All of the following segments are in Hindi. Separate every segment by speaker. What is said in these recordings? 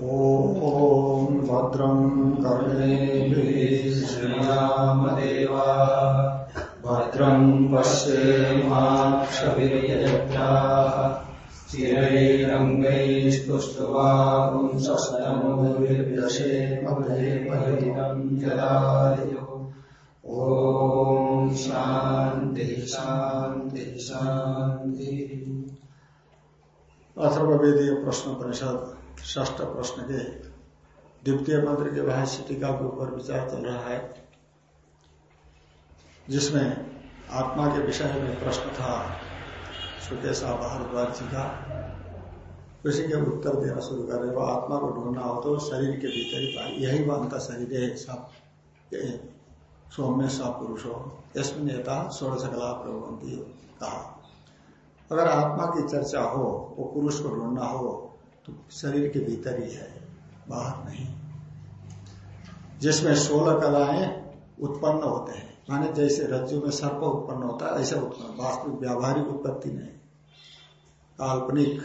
Speaker 1: ॐ भद्रं कर्णेभिश्रीरामदेवा भद्रं पश्येमाक्षभिर्यज्ञाः चिरैरङ्गैस्तुष्ट्वांसस्तमोर्व्यशेमदेवहितं यदायुः ॐ शान्ति शान्ति शान्तिः। अथर्ववेदीय प्रश्न परिषद। ष्ठ प्रश्न के द्वितीय मंत्र के भाष्य टीका के ऊपर विचार चल रहा है, जिसमें आत्मा के विषय में प्रश्न था, सुकेशा भारद्वाज जी का। उसी के उत्तर देना शुरू कर रहे वो आत्मा को ढूंढना हो तो शरीर के भीतर ही पाए यही अंत शरीर है, सब सौम्य सा पुरुष हो। इसमें नेता षोड़ सकला प्रबंधी कहा, अगर आत्मा की चर्चा हो, वो पुरुष को ढूंढना हो शरीर के भीतर ही है, बाहर नहीं। जिसमें सोलह कलाएँ उत्पन्न होते हैं, माने जैसे रज्जु में सर्प उत्पन्न होता है, ऐसा उत्पन्न, वास्तविक व्यावहारिक उत्पत्ति नहीं। काल्पनिक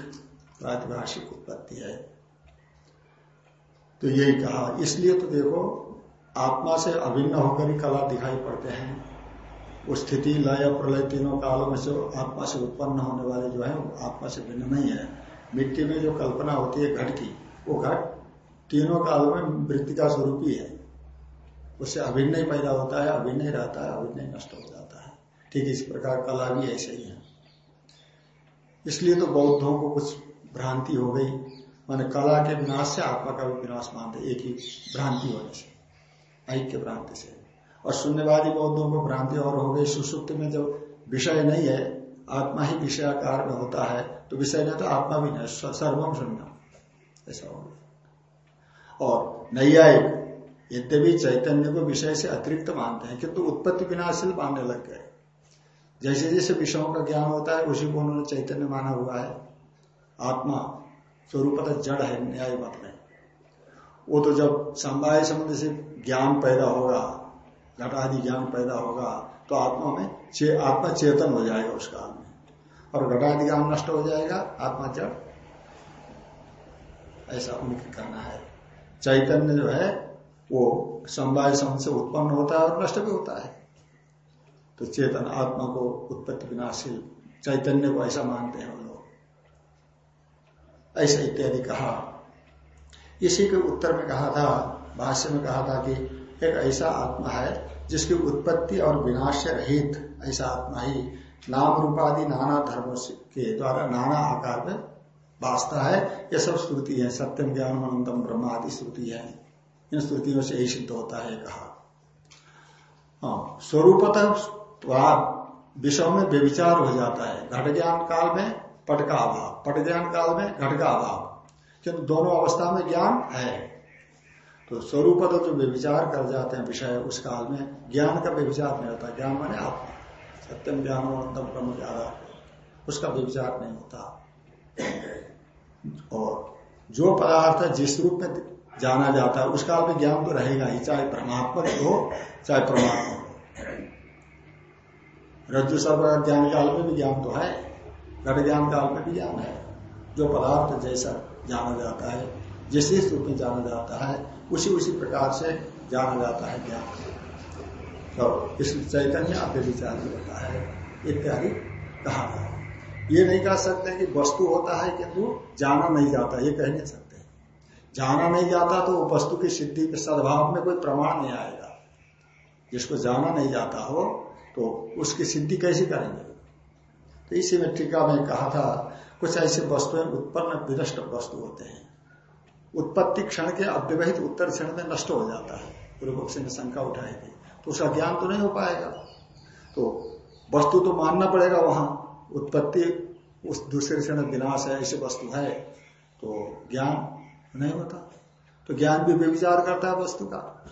Speaker 1: प्रातिभाषिक उत्पत्ति है। तो यही कहा। इसलिए तो देखो, आत्मा से अभिन्न होकर ही कला दिखाई पड़ते हैं। वो स्थिति, लय, प्रलय तीनों कालों में से आत्मा से उत्पन्न होने वाले जो है आत्मा से भिन्न नहीं है। मिट्टी में जो कल्पना होती है घट की, वो घट तीनों कालों में मृतिका स्वरूप ही है। उससे अभिन्न ही पैदा होता है अभिन्न ही रहता है अभिनय नष्ट हो जाता है। ठीक इस प्रकार कला भी ऐसे ही है। इसलिए तो बौद्धों को कुछ भ्रांति हो गई। माने कला के विनाश से आत्मा का भी विनाश मानते, एक ही भ्रांति होने से, ऐक्य भ्रांति से। और शून्यवादी बौद्धों को भ्रांति और हो गई। सुसुप्त में जब विषय नहीं है आत्मा ही विषयाकार में होता है तो विषय नहीं तो आत्मा भी नहीं सर्वम शून्य। ऐसा हो और नैयायिक यद्यपि चैतन्य को विषय से अतिरिक्त मानते हैं, किंतु तो उत्पत्ति विनाशील मानने लग गए। जैसे जैसे विषयों का ज्ञान होता है, उसी को उन्होंने चैतन्य माना हुआ है। आत्मा स्वरूप जड़ है, न्याय मत में वो तो जब समवाय संबंध से ज्ञान पैदा होगा, घटादि ज्ञान पैदा होगा तो आत्मा में चे, आत्मा चेतन हो जाएगा उस काल में। और ज्ञान नष्ट हो जाएगा आत्मा जड़। ऐसा उनकी कहना है। चैतन्य जो है वो समवाय संबंध से उत्पन्न होता है और नष्ट भी होता है। तो चेतन आत्मा को उत्पत्ति विनाशील चैतन्य को ऐसा मानते हैं लोग। ऐसा इत्यादि कहा। इसी के उत्तर में कहा था भाष्य में कहा था कि एक ऐसा आत्मा है जिसकी उत्पत्ति और विनाश से रहित ऐसा आत्मा ही नाम रूपादि नाना धर्मों के द्वारा नाना आकार में वास्ता है। यह सब श्रुति है। सत्यम ज्ञान अनंतम ब्रह्म आदि श्रुति है। इन श्रुतियों से यही सिद्ध होता है कहा। हाँ, स्वरूपतः विषयों में व्यविचार हो जाता है। घट ज्ञान काल में पट का अभाव। पट ज्ञान काल में घट का अभाव। किंतु दोनों अवस्था में ज्ञान है। तो स्वरूप तो जो व्यविचार कर जाते हैं विषय, उस काल में ज्ञान का व्यविचार नहीं होता। ज्ञान माने आत्मा। सत्यम ज्ञान अनंतम ब्रह्म ज़्यादा उसका व्यविचार नहीं होता। और जो पदार्थ जिस रूप में जाना जाता है, उस काल में ज्ञान तो रहेगा ही, चाहे परमात्मा हो, चाहे परमात्मा हो। रज्जु सब ज्ञान काल में भी ज्ञान तो है घट ज्ञान काल में भी ज्ञान है। जो पदार्थ जैसा जाना जाता है, जिस जिस रूप में जाना जाता है उसी उसी प्रकार से जाना जाता है ज्ञान तो इस चैतन्य विचार होता है, इत्यादि कहा था ये नहीं कह सकते कि वस्तु होता है किंतु जाना नहीं जाता, ये कह नहीं सकते। जाना नहीं जाता तो वस्तु की सिद्धि के सद्भाव में कोई प्रमाण नहीं आएगा। जिसको जाना नहीं जाता हो तो उसकी सिद्धि कैसे करेंगे? तो इसी में टीका में कहा था, कुछ ऐसे वस्तुएँ उत्पन्न विनष्ट वस्तु होते हैं। उत्पत्ति क्षण के अव्यवहित उत्तर क्षण में नष्ट हो जाता है। पूर्व पक्ष ने शंका उठाई थी तो उसका ज्ञान तो नहीं हो पाएगा। तो वस्तु तो मानना पड़ेगा वहाँ। उत्पत्ति उस दूसरे क्षण विनाश है, ऐसी वस्तु है। तो ज्ञान नहीं होता। तो ज्ञान भी विचार करता है वस्तु का।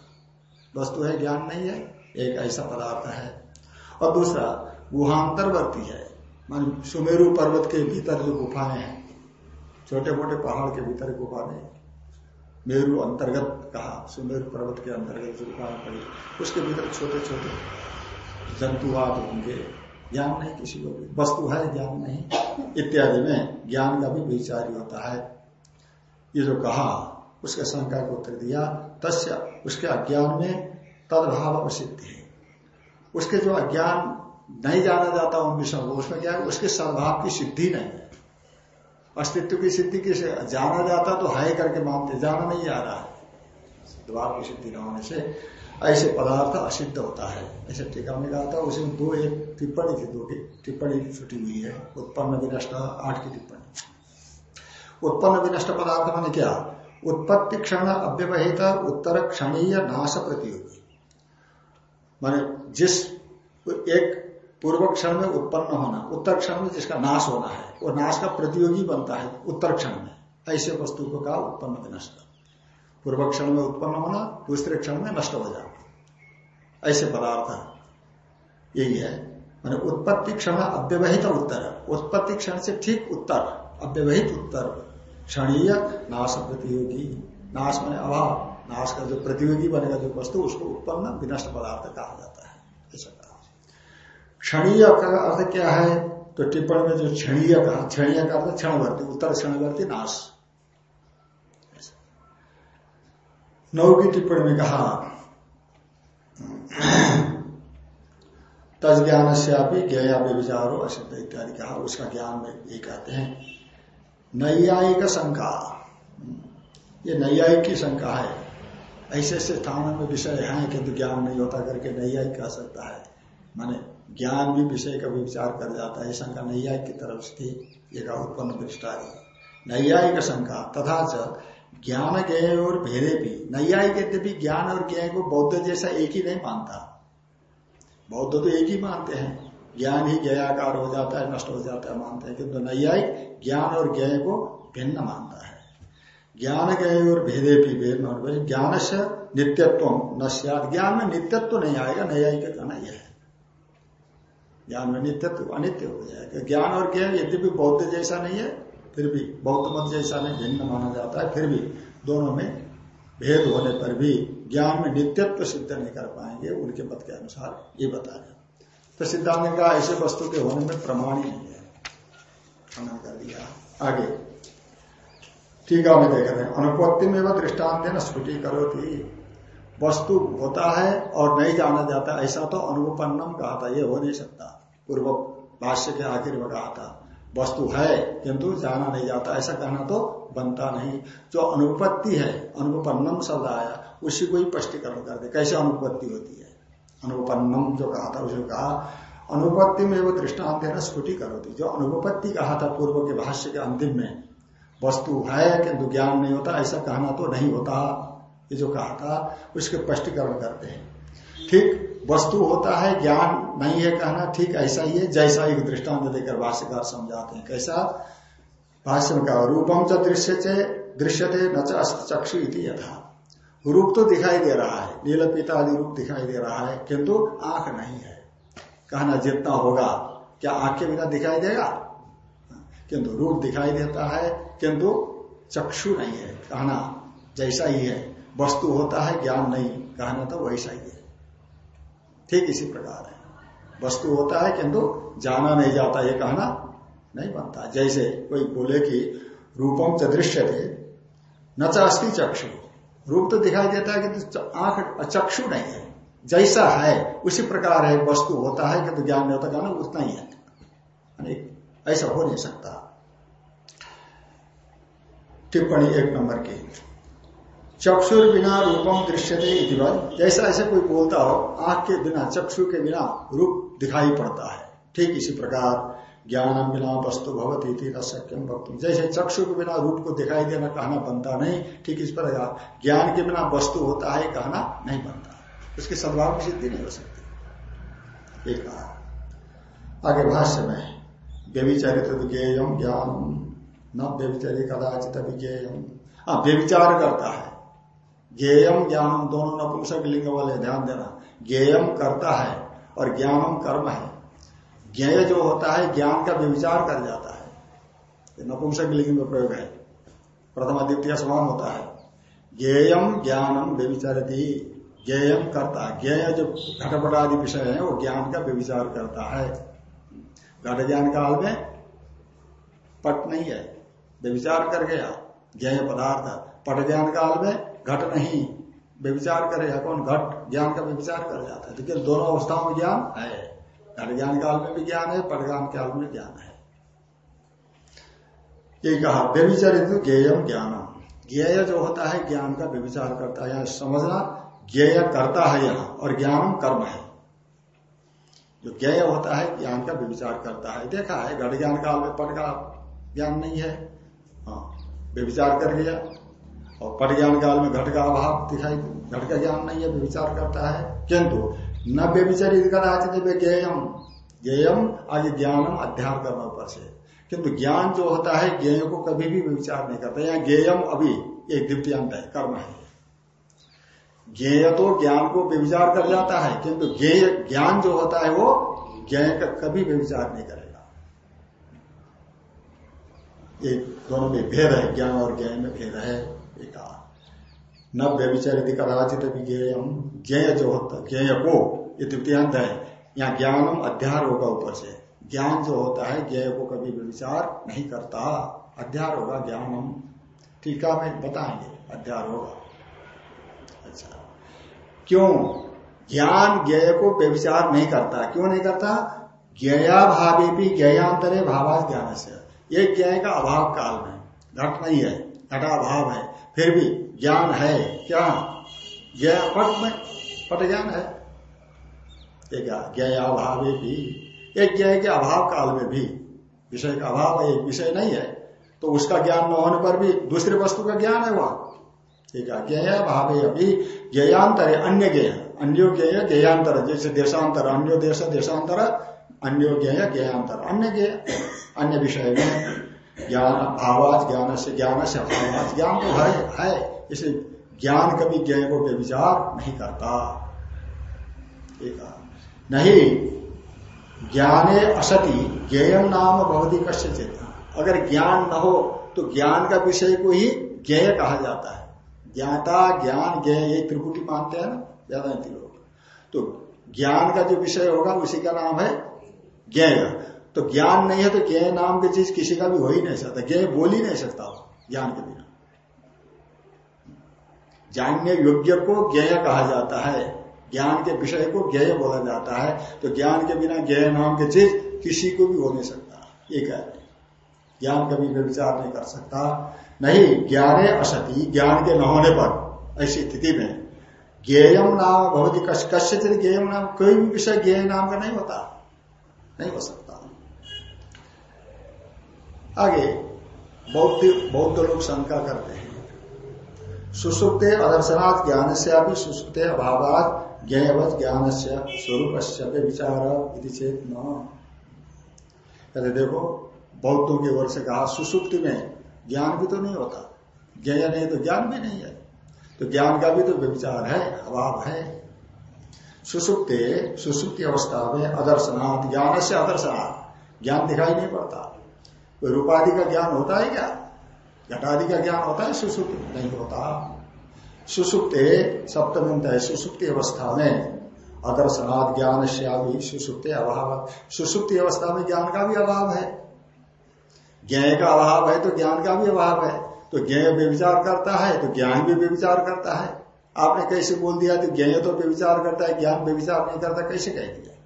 Speaker 1: वस्तु है, ज्ञान नहीं है, एक ऐसा पदार्थ है। और दूसरा, गुहांतरवर्ती है। मान सुमेरु पर्वत के भीतर जो गुफाएँ हैं छोटे मोटे पहाड़ के भीतर गुफा नहीं मेरु अंतर्गत कहा, सुमेरु पर्वत के अंतर्गत जो गुफाएँ पड़ी उसके भीतर छोटे छोटे जंतुवाद होंगे, ज्ञान नहीं किसी को भी, वस्तु है, ज्ञान नहीं, इत्यादि में ज्ञान का भी विचार होता है। ये जो कहा, उसके शंका को उत्तर दिया, तस्य उसके अज्ञान में तदभाव अवसिद्धि है। उसके जो अज्ञान नहीं जाना जाता उन उसमें क्या है, उसके सद्भाव की सिद्धि नहीं है। अस्तित्व की सिद्धि किसे जाना जाता तो है करके मानते, जाना नहीं जा रहा। है सद्भाव की सिद्धि न होने से ऐसे पदार्थ असिद्ध होता है। ऐसे टीका में कहा था उसमें दो एक टिप्पणी थी, दो की टिप्पणी छुटी हुई है। उत्पन्न विनष्ट, आठ की टिप्पणी। उत्पन्न विनष्ट पदार्थ मैंने क्या? उत्पत्ति क्षण अव्यवहित, उत्तर क्षणीय नाश प्रतियोगी। माने जिस एक पूर्व क्षण में उत्पन्न होना, उत्तर क्षण में जिसका नाश होना है, वो नाश का प्रतियोगी बनता है उत्तर क्षण में, ऐसे वस्तु को कहा उत्पन्न विनष्ट पूर्व क्षण में उत्पन्न होना, दूसरे क्षण में नष्ट हो जाना। ऐसे पदार्थ यही है। मैंने उत्पत्ति क्षण अव्यवहित उत्तर उत्पत्ति क्षण से ठीक उत्तर, अव्यवहित उत्तर। क्षणीय नाश प्रतियोगी, नाश मैंने अभाव। नाश का जो प्रतियोगी बनेगा जो वस्तु, उसको उत्पन्न विनष्ट पदार्थ कहा जाता है। क्षणीय का अर्थ क्या है? तो टिप्पण में जो क्षणीय कहा क्षणीय का अर्थ क्षणवर्ती, उत्तर क्षणवर्ती नाश। नौ की टिप्पणी में कहा तज ज्ञान से आप ज्ञया विचारो असिद्ध इत्यादि कहा, उसका ज्ञान में ये कहते हैं, नैयायिक शंका। ये नैयायिक की शंका है। ऐसे ऐसे स्थानों में विषय है, किंतु ज्ञान नहीं होता करके नैयायिक कह सकता है। माने ज्ञान भी विषय का भी विचार कर जाता है शंका नैयायिक की तरफ़ से एक उत्पन्न विष्टारी नैयायिक शंका, तथा ज्ञान ज्ञ और भेदे भी। नैयायिक यद्यपि ज्ञान और ज्ञ को बौद्ध जैसा एक ही नहीं मानता। बौद्ध तो एक ही मानते हैं। ज्ञान ही ज्ञाकार हो जाता है, नष्ट हो जाता है, मानते हैं। किंतु नैयायिक ज्ञान और ज्ञ को भिन्न मानता है। ज्ञान ज्ञ और भेदे भी भेद ज्ञान से नित्यत्व न ज्ञान में नित्यत्व नहीं आएगा, नैयायिक कहना यह है। ज्ञान में नित्यत्व अनित्य हो जाएगा ज्ञान और ज्ञान यद्यपि बौद्ध जैसा नहीं है, फिर भी बौद्ध मत जैसा नहीं, भिन्न माना जाता है, फिर भी दोनों में भेद होने पर भी ज्ञान में नित्यत्व सिद्ध नहीं कर पाएँगे, उनके मत के अनुसार ये बता रहे तो सिद्धांत का ऐसे वस्तु के होने में प्रमाण ही नहीं है। खनन कर दिया। आगे। ठीक है देख रहे हैं। अनुपत्ति में वह दृष्टांत न स्फुटी करो थी वस्तु होता है और नहीं जाना जाता, ऐसा तो अनुपन्नम कहा था, ये हो नहीं सकता। पूर्व भाष्य के आखिर में कहा था, वस्तु है, किंतु जाना नहीं जाता, ऐसा कहना तो बनता नहीं। जो अनुपत्ति है, अनुपन्नम शब्द आया, उसी को ही स्पष्टीकरण कर दे। कैसे अनुपत्ति होती है? अनुपन्नम जो कहा था, उसे कहा, अनुपत्ति में वो दृष्टांत है ना स्फुटी जो अनुपत्ति कहा था पूर्व के भाष्य के अंतिम में, वस्तु है, किंतु ज्ञान नहीं होता, ऐसा कहना तो नहीं होता। ये जो कहा था, उसके स्पष्टीकरण करते हैं। ठीक, वस्तु होता है, ज्ञान नहीं है कहना, ठीक ऐसा ही है, जैसा एक दृष्टांत देकर भाष्यकार समझाते हैं। कैसा? भाष्य में कहा रूपम च दृश्य चे दृश्यते न चक्षु यथा। रूप तो दिखाई दे रहा है नील पिता आदि रूप दिखाई दे रहा है, किंतु आँख नहीं है। कहना जितना होगा, क्या आँख के बिना दिखाई देगा? किंतु रूप दिखाई देता है, किंतु चक्षु नहीं है, कहना जैसा ही है। वस्तु होता है, ज्ञान नहीं। कहना तो वैसा ही है। ठीक इसी प्रकार है। वस्तु होता है किंतु जाना नहीं जाता, ये कहना नहीं बनता। जैसे कोई बोले कि रूपम च दृश्य थे न चास्ती चक्षु। रूप तो दिखाई देता है कि आँख चक्षु नहीं है। जैसा है, उसी प्रकार है। वस्तु होता है किंतु ज्ञान नहीं होता, कहना उतना ही है। ऐसा हो नहीं सकता। टिप्पणी एक नंबर की। चक्षुर बिना रूपम दृश्यते इतिवत जैसा ऐसे कोई बोलता हो, आँख के बिना, चक्षु के बिना रूप दिखाई पड़ता है। ठीक इसी प्रकार ज्ञान बिना वस्तु भवती सक्यम वक्त जैसे चक्षु के बिना रूप को दिखाई देना कहना बनता नहीं, ठीक इस प्रकार ज्ञान के बिना वस्तु होता है कहना नहीं बनता। उसकी सद्भाव की सिद्धि नहीं हो सकती। एक कहा आगे भाष्य में, व्यविचरित ज्ञेयम ज्ञान। न व्यविचरित कदाचित विज्ञेयम हाँ व्यविचार करता है। ज्ञेयम ज्ञानम दोनों नपुंसक लिंग वाले, ध्यान देना। ज्ञेयम करता है और ज्ञानम कर्म है। ज्ञेय जो होता है, ज्ञान का व्यविचार कर जाता है। नपुंसक लिंग में प्रयोग है। प्रथम द्वितीय समान होता है। ज्ञेयम ज्ञानम व्यविचारती। ज्ञेयम करता। है ज्ञेय जो घटपट आदि विषय है, वो ज्ञान का व्यविचार करता है। घट ज्ञान काल में पट नहीं है। व्यविचार कर गया। ज्ञेय पदार्थ। पट ज्ञान काल में घट नहीं। व्यविचार करेगा कौन? घट। ज्ञान का व्यविचार कर जाता है। लेकिन दोनों अवस्थाओं में ज्ञान है। घट ज्ञान काल में भी ज्ञान है पट ज्ञान काल में ज्ञान है। ये कहा व्यविचरित ज्ञेयम ज्ञानम। ज्ञेय जो होता है, ज्ञान का व्यविचार करता है। समझना, ज्ञेय करता है यहाँ, और ज्ञान कर्म है। जो ज्ञेय होता है, ज्ञान का व्यविचार करता है। देखा है, घट ज्ञान काल में पट का ज्ञान नहीं है। हाँ व्यविचार कर लिया। और पट ज्ञान काल में घट का अभाव दिखाई, घट का ज्ञान नहीं है व्यविचार करता है। किंतु, न व्यविचरित कदाचित ज्ञेयम। ज्ञेयम आगे ज्ञानम अध्यान करना ऊपर से। किंतु ज्ञान जो होता है, ज्ञेय को कभी भी विचार नहीं करता। यहाँ ज्ञेयम अभी एक द्वितीयांत है, कर्म है। ज्ञेय तो ज्ञान को विचार कर जाता है, किंतु ज्ञेय, ज्ञान जो होता है वो ज्ञेय का कभी विचार नहीं करेगा। एक दोनों में भेद है, ज्ञान और ज्ञान में भेद है। एक। न व्यविचरित कदाचित ज्ञेयम। ज्ञेय जो होता ज्ञेय को ये द्वितीयांत है यहाँ ज्ञानम अध्यार होगा ऊपर से ज्ञान जो होता है ज्ञ को कभी विचार नहीं करता। अध्यार होगा ज्ञान हम टीका में बताएँगे अध्यार होगा अच्छा। क्यों? ज्ञान ज्ञ को व्यविचार नहीं करता। क्यों नहीं करता? ज्ञया भावी भी ज्ञातरे भावाज ज्ञान से ये ज्ञ का अभाव काल में। घट नहीं है। घटा अभाव है। फिर भी ज्ञान है, क्या? ज्ञ पट में पट ज्ञान है। ज्ञया भावे भी, एक ज्ञ के अभाव काल में भी, विषय का अभाव एक विषय नहीं है तो उसका ज्ञान न होने पर भी दूसरे वस्तु का ज्ञान है वहाँ। ठीक है ज्ञ भाव अभी ज्ञान्तर है अन्य ज्ञ अन्यो ज्ञ ज्ञान्तर जैसे देशांतर, अन्यो देश, देशांतर, अन्यो ज्ञ ज्ञान्तर अन्य ज्ञ अन्य विषय में ज्ञान आवाज़ ज्ञान से ज्ञान से आवाज़ ज्ञान तो है, है। इसे ज्ञान कभी ज्ञ को विचार नहीं करता। नहीं ज्ञाने असति ज्ञेयम नाम ही कश्य अगर ज्ञान न हो तो ज्ञान का विषय को ही ज्ञेय कहा जाता है। ज्ञाता ज्ञान ज्ञ ये त्रिपुटी मानते हैं ना ज़्यादा लोग तो ज्ञान का जो विषय होगा उसी का नाम है ज्ञेय। तो ज्ञान नहीं है तो ज्ञ नाम की चीज़ किसी का भी हो ही नहीं सकता। ज्ञ बोल ही नहीं सकता ज्ञान के बिना। जानने योग्य को ज्ञ कहा जाता है। ज्ञान के विषय को ज्ञेय बोला जाता है। तो ज्ञान के बिना ज्ञेय नाम की चीज़ किसी को भी हो नहीं सकता। ये कह ज्ञान कभी विचार नहीं कर सकता। नहीं, ज्ञाने असती, ज्ञान के न होने पर, ऐसी स्थिति में ज्ञेयम नाम बहुत ही कश्य ज्ञेयम नाम, कोई भी विषय ज्ञेय नाम का नहीं होता। नहीं हो सकता। आगे बौद्ध बौद्ध लोग शंका करते हैं। सुसुप्ते अदर्शनाथ ज्ञान से अभी सुसुप्ते अभावात ज्ञवत ज्ञान से स्वरूप विचार चेत न। देखो, बौद्धों की ओर से कहा, सुसुप्ति में ज्ञान भी तो नहीं होता ज्ञ नहीं तो ज्ञान भी नहीं है। तो ज्ञान का भी तो विचार है, अभाव है। सुसुप्ते, सुसुप्ति अवस्था में अदर्शनाथ ज्ञान से अदर्शनाथ ज्ञान दिखाई नहीं पड़ता। रूपादि का ज्ञान होता है क्या? घटादि का ज्ञान होता है सुसुप्त। नहीं होता। सुसुप्त, सप्तमंत है, सुसुप्ति अवस्था में। अदर्शनाथ ज्ञान श्यामी सुसुप्त अभाव। सुसुप्ति अवस्था में ज्ञान का भी अभाव है। ज्ञ का अभाव है तो ज्ञान का भी अभाव है। तो ज्ञ व्यविचार करता है तो ज्ञान भी व्यविचार करता है। आपने कैसे बोल दिया तो ज्ञ तो व्यविचार करता है, ज्ञान व्यविचार नहीं करता, कैसे कह दिया?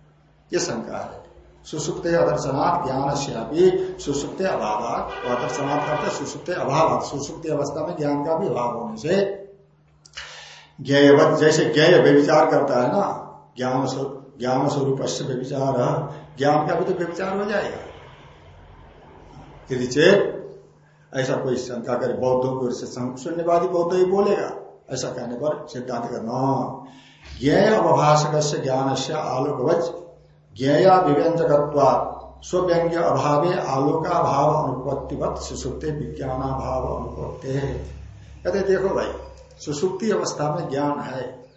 Speaker 1: ये शंका है। सुसुप्त अदर्शनाथ ज्ञान श्यामी सुसुप्त अभाव अदर्शनाथ करते सुसुप्त अभाव सुसुप्त अवस्था में ज्ञान का भी अभाव होने से ज्ञवत जैसे ज्ञ व्यविचार करता है ना ज्ञान ज्ञान स्वरूप से व्यविचार ज्ञान का भी तो व्यविचार हो जाएगा। यदि चेत ऐसा कोई शंका करे, बौद्धों को शून्यवादी बौद्ध ही बोलेगा, ऐसा कहने पर सिद्धांत करना ज्ञ अवभाषक से ज्ञान से आलोकवच ज्ञया विव्यंजकत्वा स्वव्यंग्य अभावे आलोका भाव अनुपत्तिवत, सुसुप्ते विज्ञानाभाव अनुपत्ति। कहते देखो भाई, सुसुप्ति अवस्था में ज्ञान है,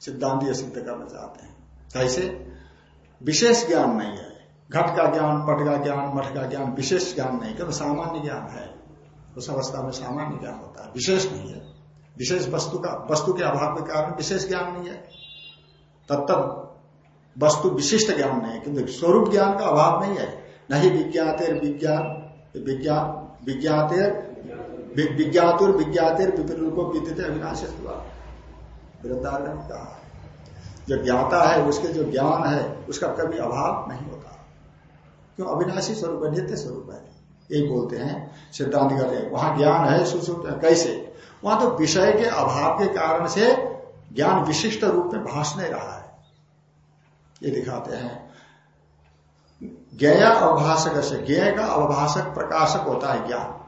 Speaker 1: सिद्धांत सिद्ध करना चाहते हैं। कैसे? विशेष ज्ञान नहीं है। घट का ज्ञान, पट का ज्ञान, मठ का ज्ञान, विशेष ज्ञान नहीं, केवल सामान्य ज्ञान है। उस अवस्था में सामान्य ज्ञान होता है, विशेष नहीं है। विशेष वस्तु का, वस्तु के अभाव के कारण विशेष ज्ञान नहीं है। तब वस्तु विशिष्ट ज्ञान नहीं है किंतु स्वरूप ज्ञान का अभाव नहीं है। नहीं विज्ञातेर विज्ञान विज्ञान विज्ञातेर विज्ञातुर विज्ञातिर विपिन रूप विद्युत अविनाश वृद्धारण कहा, जो ज्ञाता है, उसके जो ज्ञान है, उसका कभी अभाव नहीं होता। क्यों? अविनाशी स्वरूप है, नित्य स्वरूप है। यही बोलते हैं सिद्धांत कहते हैं वहाँ ज्ञान है, सुसुप्त कैसे? वहाँ तो विषय के अभाव के कारण से ज्ञान विशिष्ट रूप में भाष नहीं रहा है। ये दिखाते हैं। ज्ञ अवभाषक से ज्ञ का अवभाषक प्रकाशक होता है ज्ञान।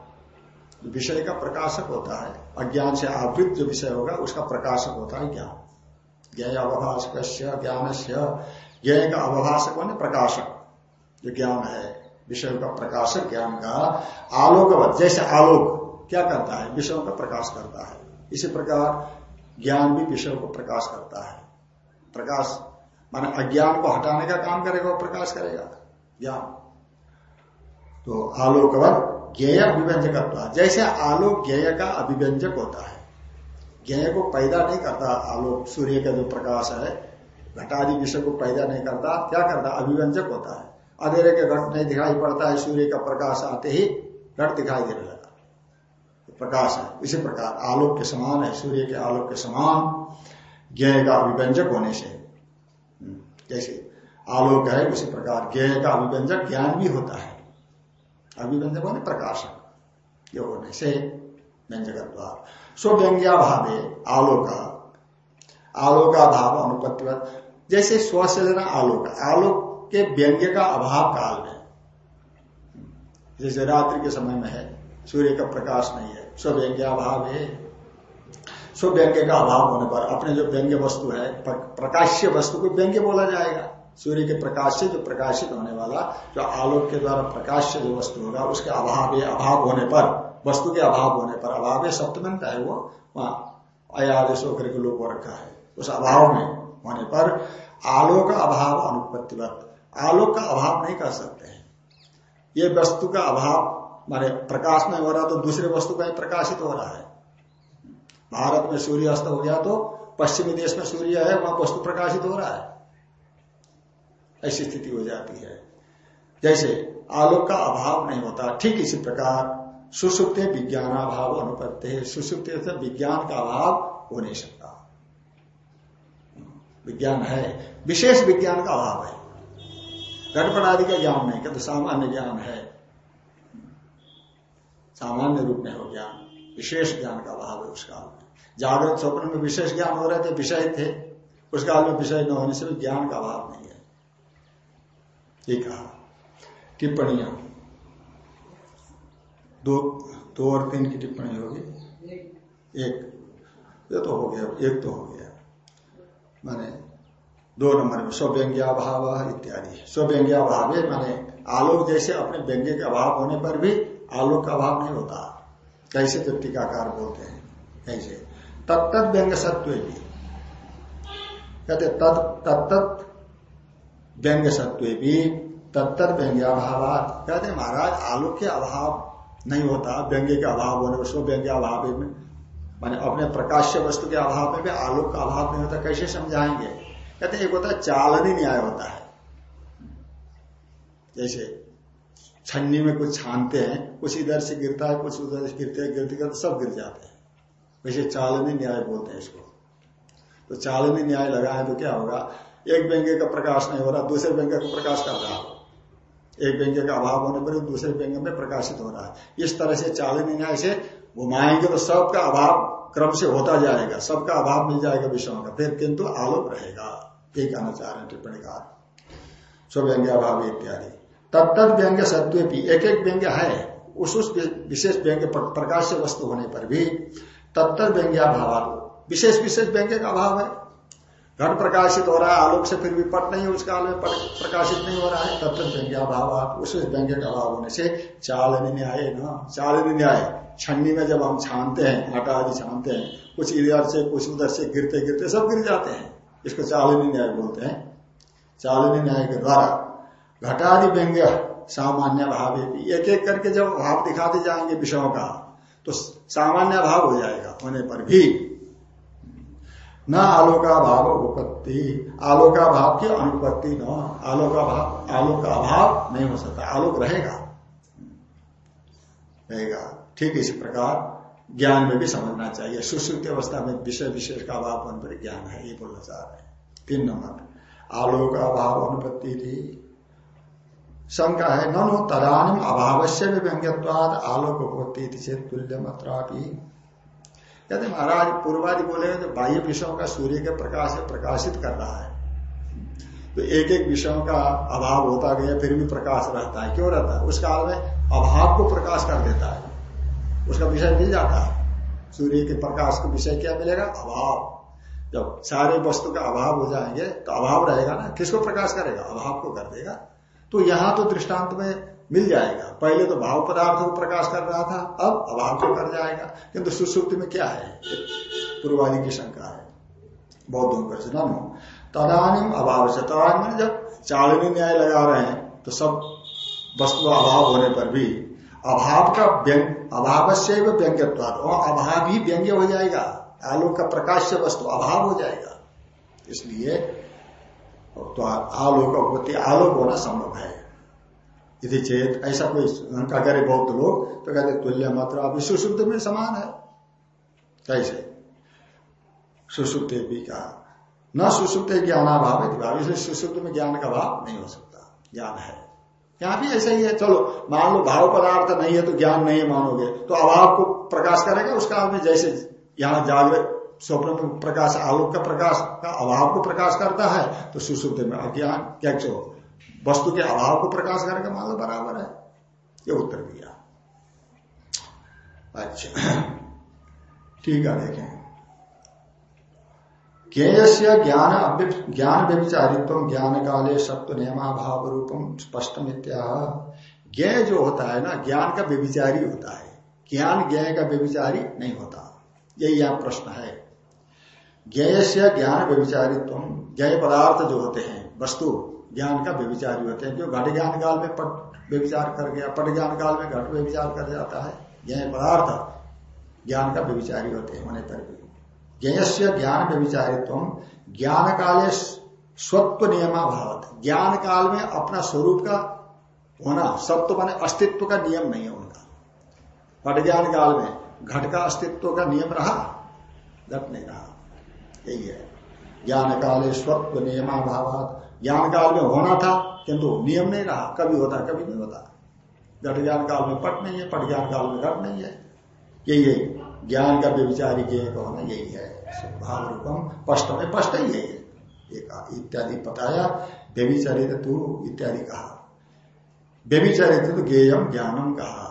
Speaker 1: विषय का प्रकाशक होता है। अज्ञान से आवृत जो विषय होगा, उसका प्रकाशक होता है ज्ञान। ज्ञ अवभाषक ज्ञान से ज्ञ का अवभाषक मान प्रकाशक, जो ज्ञान है। विषय का प्रकाशक ज्ञान का आलोक जैसे आलोक, क्या करता है? विषयों का प्रकाश करता है। इसी प्रकार ज्ञान भी विषयों को प्रकाश करता है। प्रकाश माने अज्ञान को हटाने का काम करेगा और प्रकाश करेगा। ज्ञान। तो आलोकवत ज्ञेय अभिव्यंजक जैसे आलोक ज्ञेय का अभिव्यंजक होता है, ज्ञेय को पैदा नहीं करता आलोक, सूर्य का जो प्रकाश है, घटादि विषय को पैदा नहीं करता, क्या करता? अभिव्यंजक होता है। अधेरे के घट नहीं दिखाई पड़ता है, सूर्य का प्रकाश आते ही घट दिखाई देने लगा। तो प्रकाश है, इसी प्रकार आलोक के समान है, सूर्य के आलोक के समान ज्ञ का अभिव्यंजक होने से। जैसे आलोक है, उसी प्रकार ज्ञ का अभिव्यंजक ज्ञान भी होता है। अभिव्यंजक होने प्रकाशक ये होने से व्यंजक स्वव्यंग्या भावे आलोक। आलोका भाव अनुपत्ति जैसे स्व से आलोक। आलोक के व्यंग्य का अभाव काल में। जैसे रात्रि के समय में है, सूर्य का प्रकाश नहीं है। स्वव्यंग्य अभाव है स्वव्यंग्य का अभाव होने पर, अपने जो व्यंग्य वस्तु है प्रकाश्य वस्तु को व्यंग्य बोला जाएगा। सूर्य के प्रकाश से जो प्रकाशित होने वाला, जो आलोक के द्वारा प्रकाश्य जो वस्तु होगा, उसके अभाव अभाव होने पर, वस्तु के अभाव होने पर, अभाव सप्तमन का है वो, वहाँ अयादेश होकर के लोग रखा है। उस अभाव में होने पर आलोक अभाव अनुपत्तिवत। आलोक का अभाव नहीं कर सकते हैं। ये वस्तु का अभाव, माने प्रकाश में हो रहा तो दूसरे वस्तु का प्रकाशित हो रहा है। भारत में सूर्य अस्त हो गया तो पश्चिमी देश में सूर्य है, वहाँ वस्तु प्रकाशित हो रहा है। ऐसी स्थिति हो जाती है। जैसे आलोक का अभाव नहीं होता, ठीक इसी प्रकार सुसुप्त विज्ञानाभाव अनुपत्ति, सुसुप्त से विज्ञान का अभाव हो नहीं सकता। विज्ञान है, विशेष विज्ञान का अभाव है। घटपट आदि का ज्ञान नहीं कहते सामान्य ज्ञान है। सामान्य रूप में हो ज्ञान विशेष ज्ञान का अभाव है उस काल में जागृत स्वप्न में विशेष ज्ञान हो रहे थे, विषय थे, उस काल में विषय न होने से भी ज्ञान का अभाव नहीं है। ये कहा। टिप्पणियाँ। दो दो और तीन की टिप्पणी होगी। एक। ये तो हो गया। एक तो हो गया। माने दो नंबर में स्वव्यंग्याभाव इत्यादि। स्वव्यंग्याभाव माने आलोक जैसे अपने व्यंग्य के अभाव होने पर भी आलोक का अभाव नहीं होता। कैसे तो टीकाकार बोलते हैं? कैसे तत्त व्यंग सत्व कहते तत्त व्यंग सत्व भी तत्त व्यंग्याभाव कहते महाराज आलोक के अभाव नहीं होता, व्यंग्य के अभाव होने पर स्व व्यंग्याभाव में माने अपने प्रकाश्य वस्तु के अभाव में भी आलोक का अभाव नहीं होता, कैसे समझाएँगे? कहते एक होता है चालनी न्याय होता है। जैसे छन्नी में कुछ छानते हैं, कुछ इधर से गिरता है, कुछ उधर से गिरते हैं, गिरते गिरते सब गिर जाते हैं। वैसे चालनी न्याय बोलते हैं इसको। तो चालनी न्याय लगाए तो क्या होगा? एक व्यंग्य का प्रकाश नहीं हो रहा, दूसरे व्यंग्य का प्रकाश कर रहा हो। एक व्यंग्य का अभाव होने पर दूसरे व्यंग्य में प्रकाशित हो रहा है। इस तरह से चालनी न्याय से घुमाएँगे तो सबका अभाव क्रम से होता जाएगा, सबका अभाव मिल जाएगा विषयों का, फिर किंतु आलोक रहेगा। यही कहना चाह रहे हैं टिप्पणीकार स्वव्यंग्याभाव इत्यादि। तत्त व्यंग्य सत्व भी एक एक व्यंग्य है उस उस विशेष व्यंग्य प्रकाश वस्तु होने पर भी तत्त व्यंग्याभाव विशेष विशेष व्यंग्य का अभाव है। घट प्रकाशित हो रहा है, आलोक से फिर भी पट नहीं उस काल में प्रकाशित नहीं हो रहा है तत्त व्यंग्याभाव उस व्यंग्य का अभाव होने से चाल न्याय न चाल न्याय छन्नी में जब हम छानते हैं, आटा आदि छानते हैं, कुछ इधर से, कुछ उधर से गिरते गिरते सब गिर जाते हैं। इसको चालिनी न्याय बोलते हैं। चालिनी न्याय के द्वारा घटादि व्यंग्य सामान्य भाव एक एक करके जब भाव दिखाते जाएँगे विषयों का तो सामान्य भाव हो जाएगा, होने पर भी। न आलोका भाव उपत्ति आलोका भाव की अनुपत्ति न आलोका भाव आलोक अभाव नहीं हो सकता। आलोक रहेगा। रहेगा। ठीक इसी प्रकार ज्ञान में भी समझना चाहिए। सुश्रुति अवस्था में विषय विशेष का अभाव होने पर ज्ञान है, ये बोलना चाह रहे हैं। तीन नंबर। आलोक अभाव अनुपत्ति थी। शंका है नो तदानी अभाव से भी व्यंग्यवाद आलोक थी चेत तुल्य मात्रापी कहते महाराज पूर्वादि बोले जो बाह्य विषयों का सूर्य के प्रकाश से प्रकाशित कर रहा है। तो एक एक विषयों का अभाव होता गया, फिर भी प्रकाश रहता है। क्यों रहता है? उस काल में अभाव को प्रकाश कर देता है। उसका विषय मिल जाता है। सूर्य के प्रकाश को विषय क्या मिलेगा? अभाव। जब सारे वस्तु का अभाव हो जाएँगे तो अभाव रहेगा ना? किसको प्रकाश करेगा? अभाव को कर देगा। तो यहाँ तो दृष्टांत में मिल जाएगा। पहले तो भाव पदार्थ को प्रकाश कर रहा था, अब अभाव को कर जाएगा। किंतु सुसुप्ति में क्या है? पूर्वादि की शंका है। बौद्धों का न तदानिम अभाव से तदानी जब चालनी न्याय लगा रहे हैं तो सब वस्तु अभाव होने पर भी अभाव का व्यंग अभाव से व्यंग्यत्वाद और अभाव ही व्यंग्य हो जाएगा। आलोक का प्रकाश से वस्तु अभाव हो जाएगा। इसलिए तो आलोक आलोक होना संभव है। यदि चेत, ऐसा कोई शंका करे बहुत लोग तो कहते तुल्य मात्रा अभी सुसुप्त में समान है। कैसे? सुसुप्त भी कहा न सुसुप्त ज्ञानाभाव है भाव, इसलिए सुसुप्त में ज्ञान का भाव नहीं हो सकता। ज्ञान है। यहाँ भी ऐसा ही है, चलो, मान लो भाव पदार्थ नहीं है तो ज्ञान नहीं मानोगे तो अभाव को प्रकाश करेगा, उसका में जैसे यहाँ जागृत स्वप्न प्रकाश, आलोक का प्रकाश, का अभाव को प्रकाश करता है तो सुसुप्त में अज्ञान, क्या वस्तु के अभाव को प्रकाश करके मान लो बराबर है? ये उत्तर दिया। अच्छा ठीक है, देखें। ज्ञेय ज्ञान ज्ञान व्यविचारित्व ज्ञान काले सत्व नियमाभाव रूपम स्पष्ट मित्या ज्ञेय जो होता है ना, ज्ञान का व्यविचारी होता है। ज्ञान ज्ञेय का व्यविचारी नहीं होता। यही यहाँ प्रश्न है। ज्ञेय से ज्ञान व्यविचारित्व, ज्ञेय पदार्थ जो होते हैं, वस्तु, ज्ञान का व्यविचारी होते हैं, जो घट ज्ञान काल में पट व्यविचार कर गया, पट ज्ञान काल में घट व्यविचार कर जाता है ज्ञान पदार्थ ज्ञान का व्यविचारी होते हैं होने पर भी ज्ञ से ज्ञान व्यविचारित्व, ज्ञान काले स्वत्व नियमाभावत। ज्ञान काल में अपना स्वरूप का होना, सत्व माने अस्तित्व का नियम नहीं है उनका। पट ज्ञान काल में घट का अस्तित्व का नियम रहा, घट नहीं रहा यही है ज्ञान काले स्वत्व नियमाभावत। ज्ञान काल में होना था, किंतु नियम नहीं रहा। कभी होता, कभी नहीं होता। घट ज्ञान काल में पट नहीं है, पट ज्ञान काल में घट नहीं है। यही है। ज्ञान का व्यविचारी ज्ञ होना यही है। भाव रूपम स्पष्ट में स्पष्ट ही यही है इत्यादि बताया व्यविचरित तू इत्यादि कहा। व्यविचरित तो ज्ञेयम ज्ञानम कहा।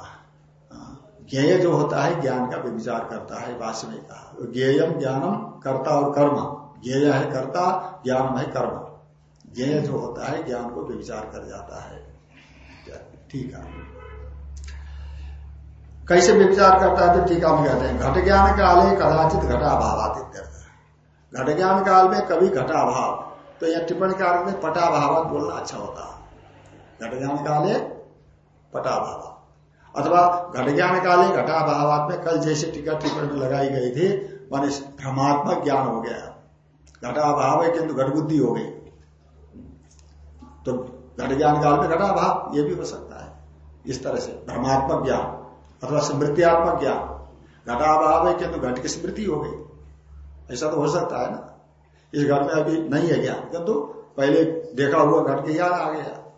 Speaker 1: ज्ञेय जो होता है, ज्ञान का व्यविचार करता है भाष्य में कहा ज्ञेयम ज्ञानम कर्ता और कर्म। ज्ञेय है कर्ता ज्ञान है कर्म। ज्ञ जो होता है, ज्ञान को विचार कर जाता है। ठीक है। कैसे विचार करता है तो टीका में कहते हैं, घट ज्ञान काले कदाचित घटाभाव घट ज्ञान काल में कभी घटाभाव तो यह टिप्पणी काल में पटाभाव बोलना अच्छा होता है। घट ज्ञान काले पटाभाव अथवा घट ज्ञान काले घटाभाव में कल जैसे टीका टिप्पणी में लगाई गई थी, मान भ्रमात्मक ज्ञान हो गया। घटाभाव है, किंतु घट बुद्धि हो गई। तो घट ज्ञान काल में घटा भाव ये भी हो सकता है। इस तरह से, भ्रमात्मक ज्ञान, अथवा स्मृतियात्मक ज्ञान। घटाभाव है कि तो घट की स्मृति हो गई। ऐसा तो हो सकता है ना। इस घर में अभी नहीं है ज्ञान, किंतु पहले देखा हुआ घट के याद आ गया।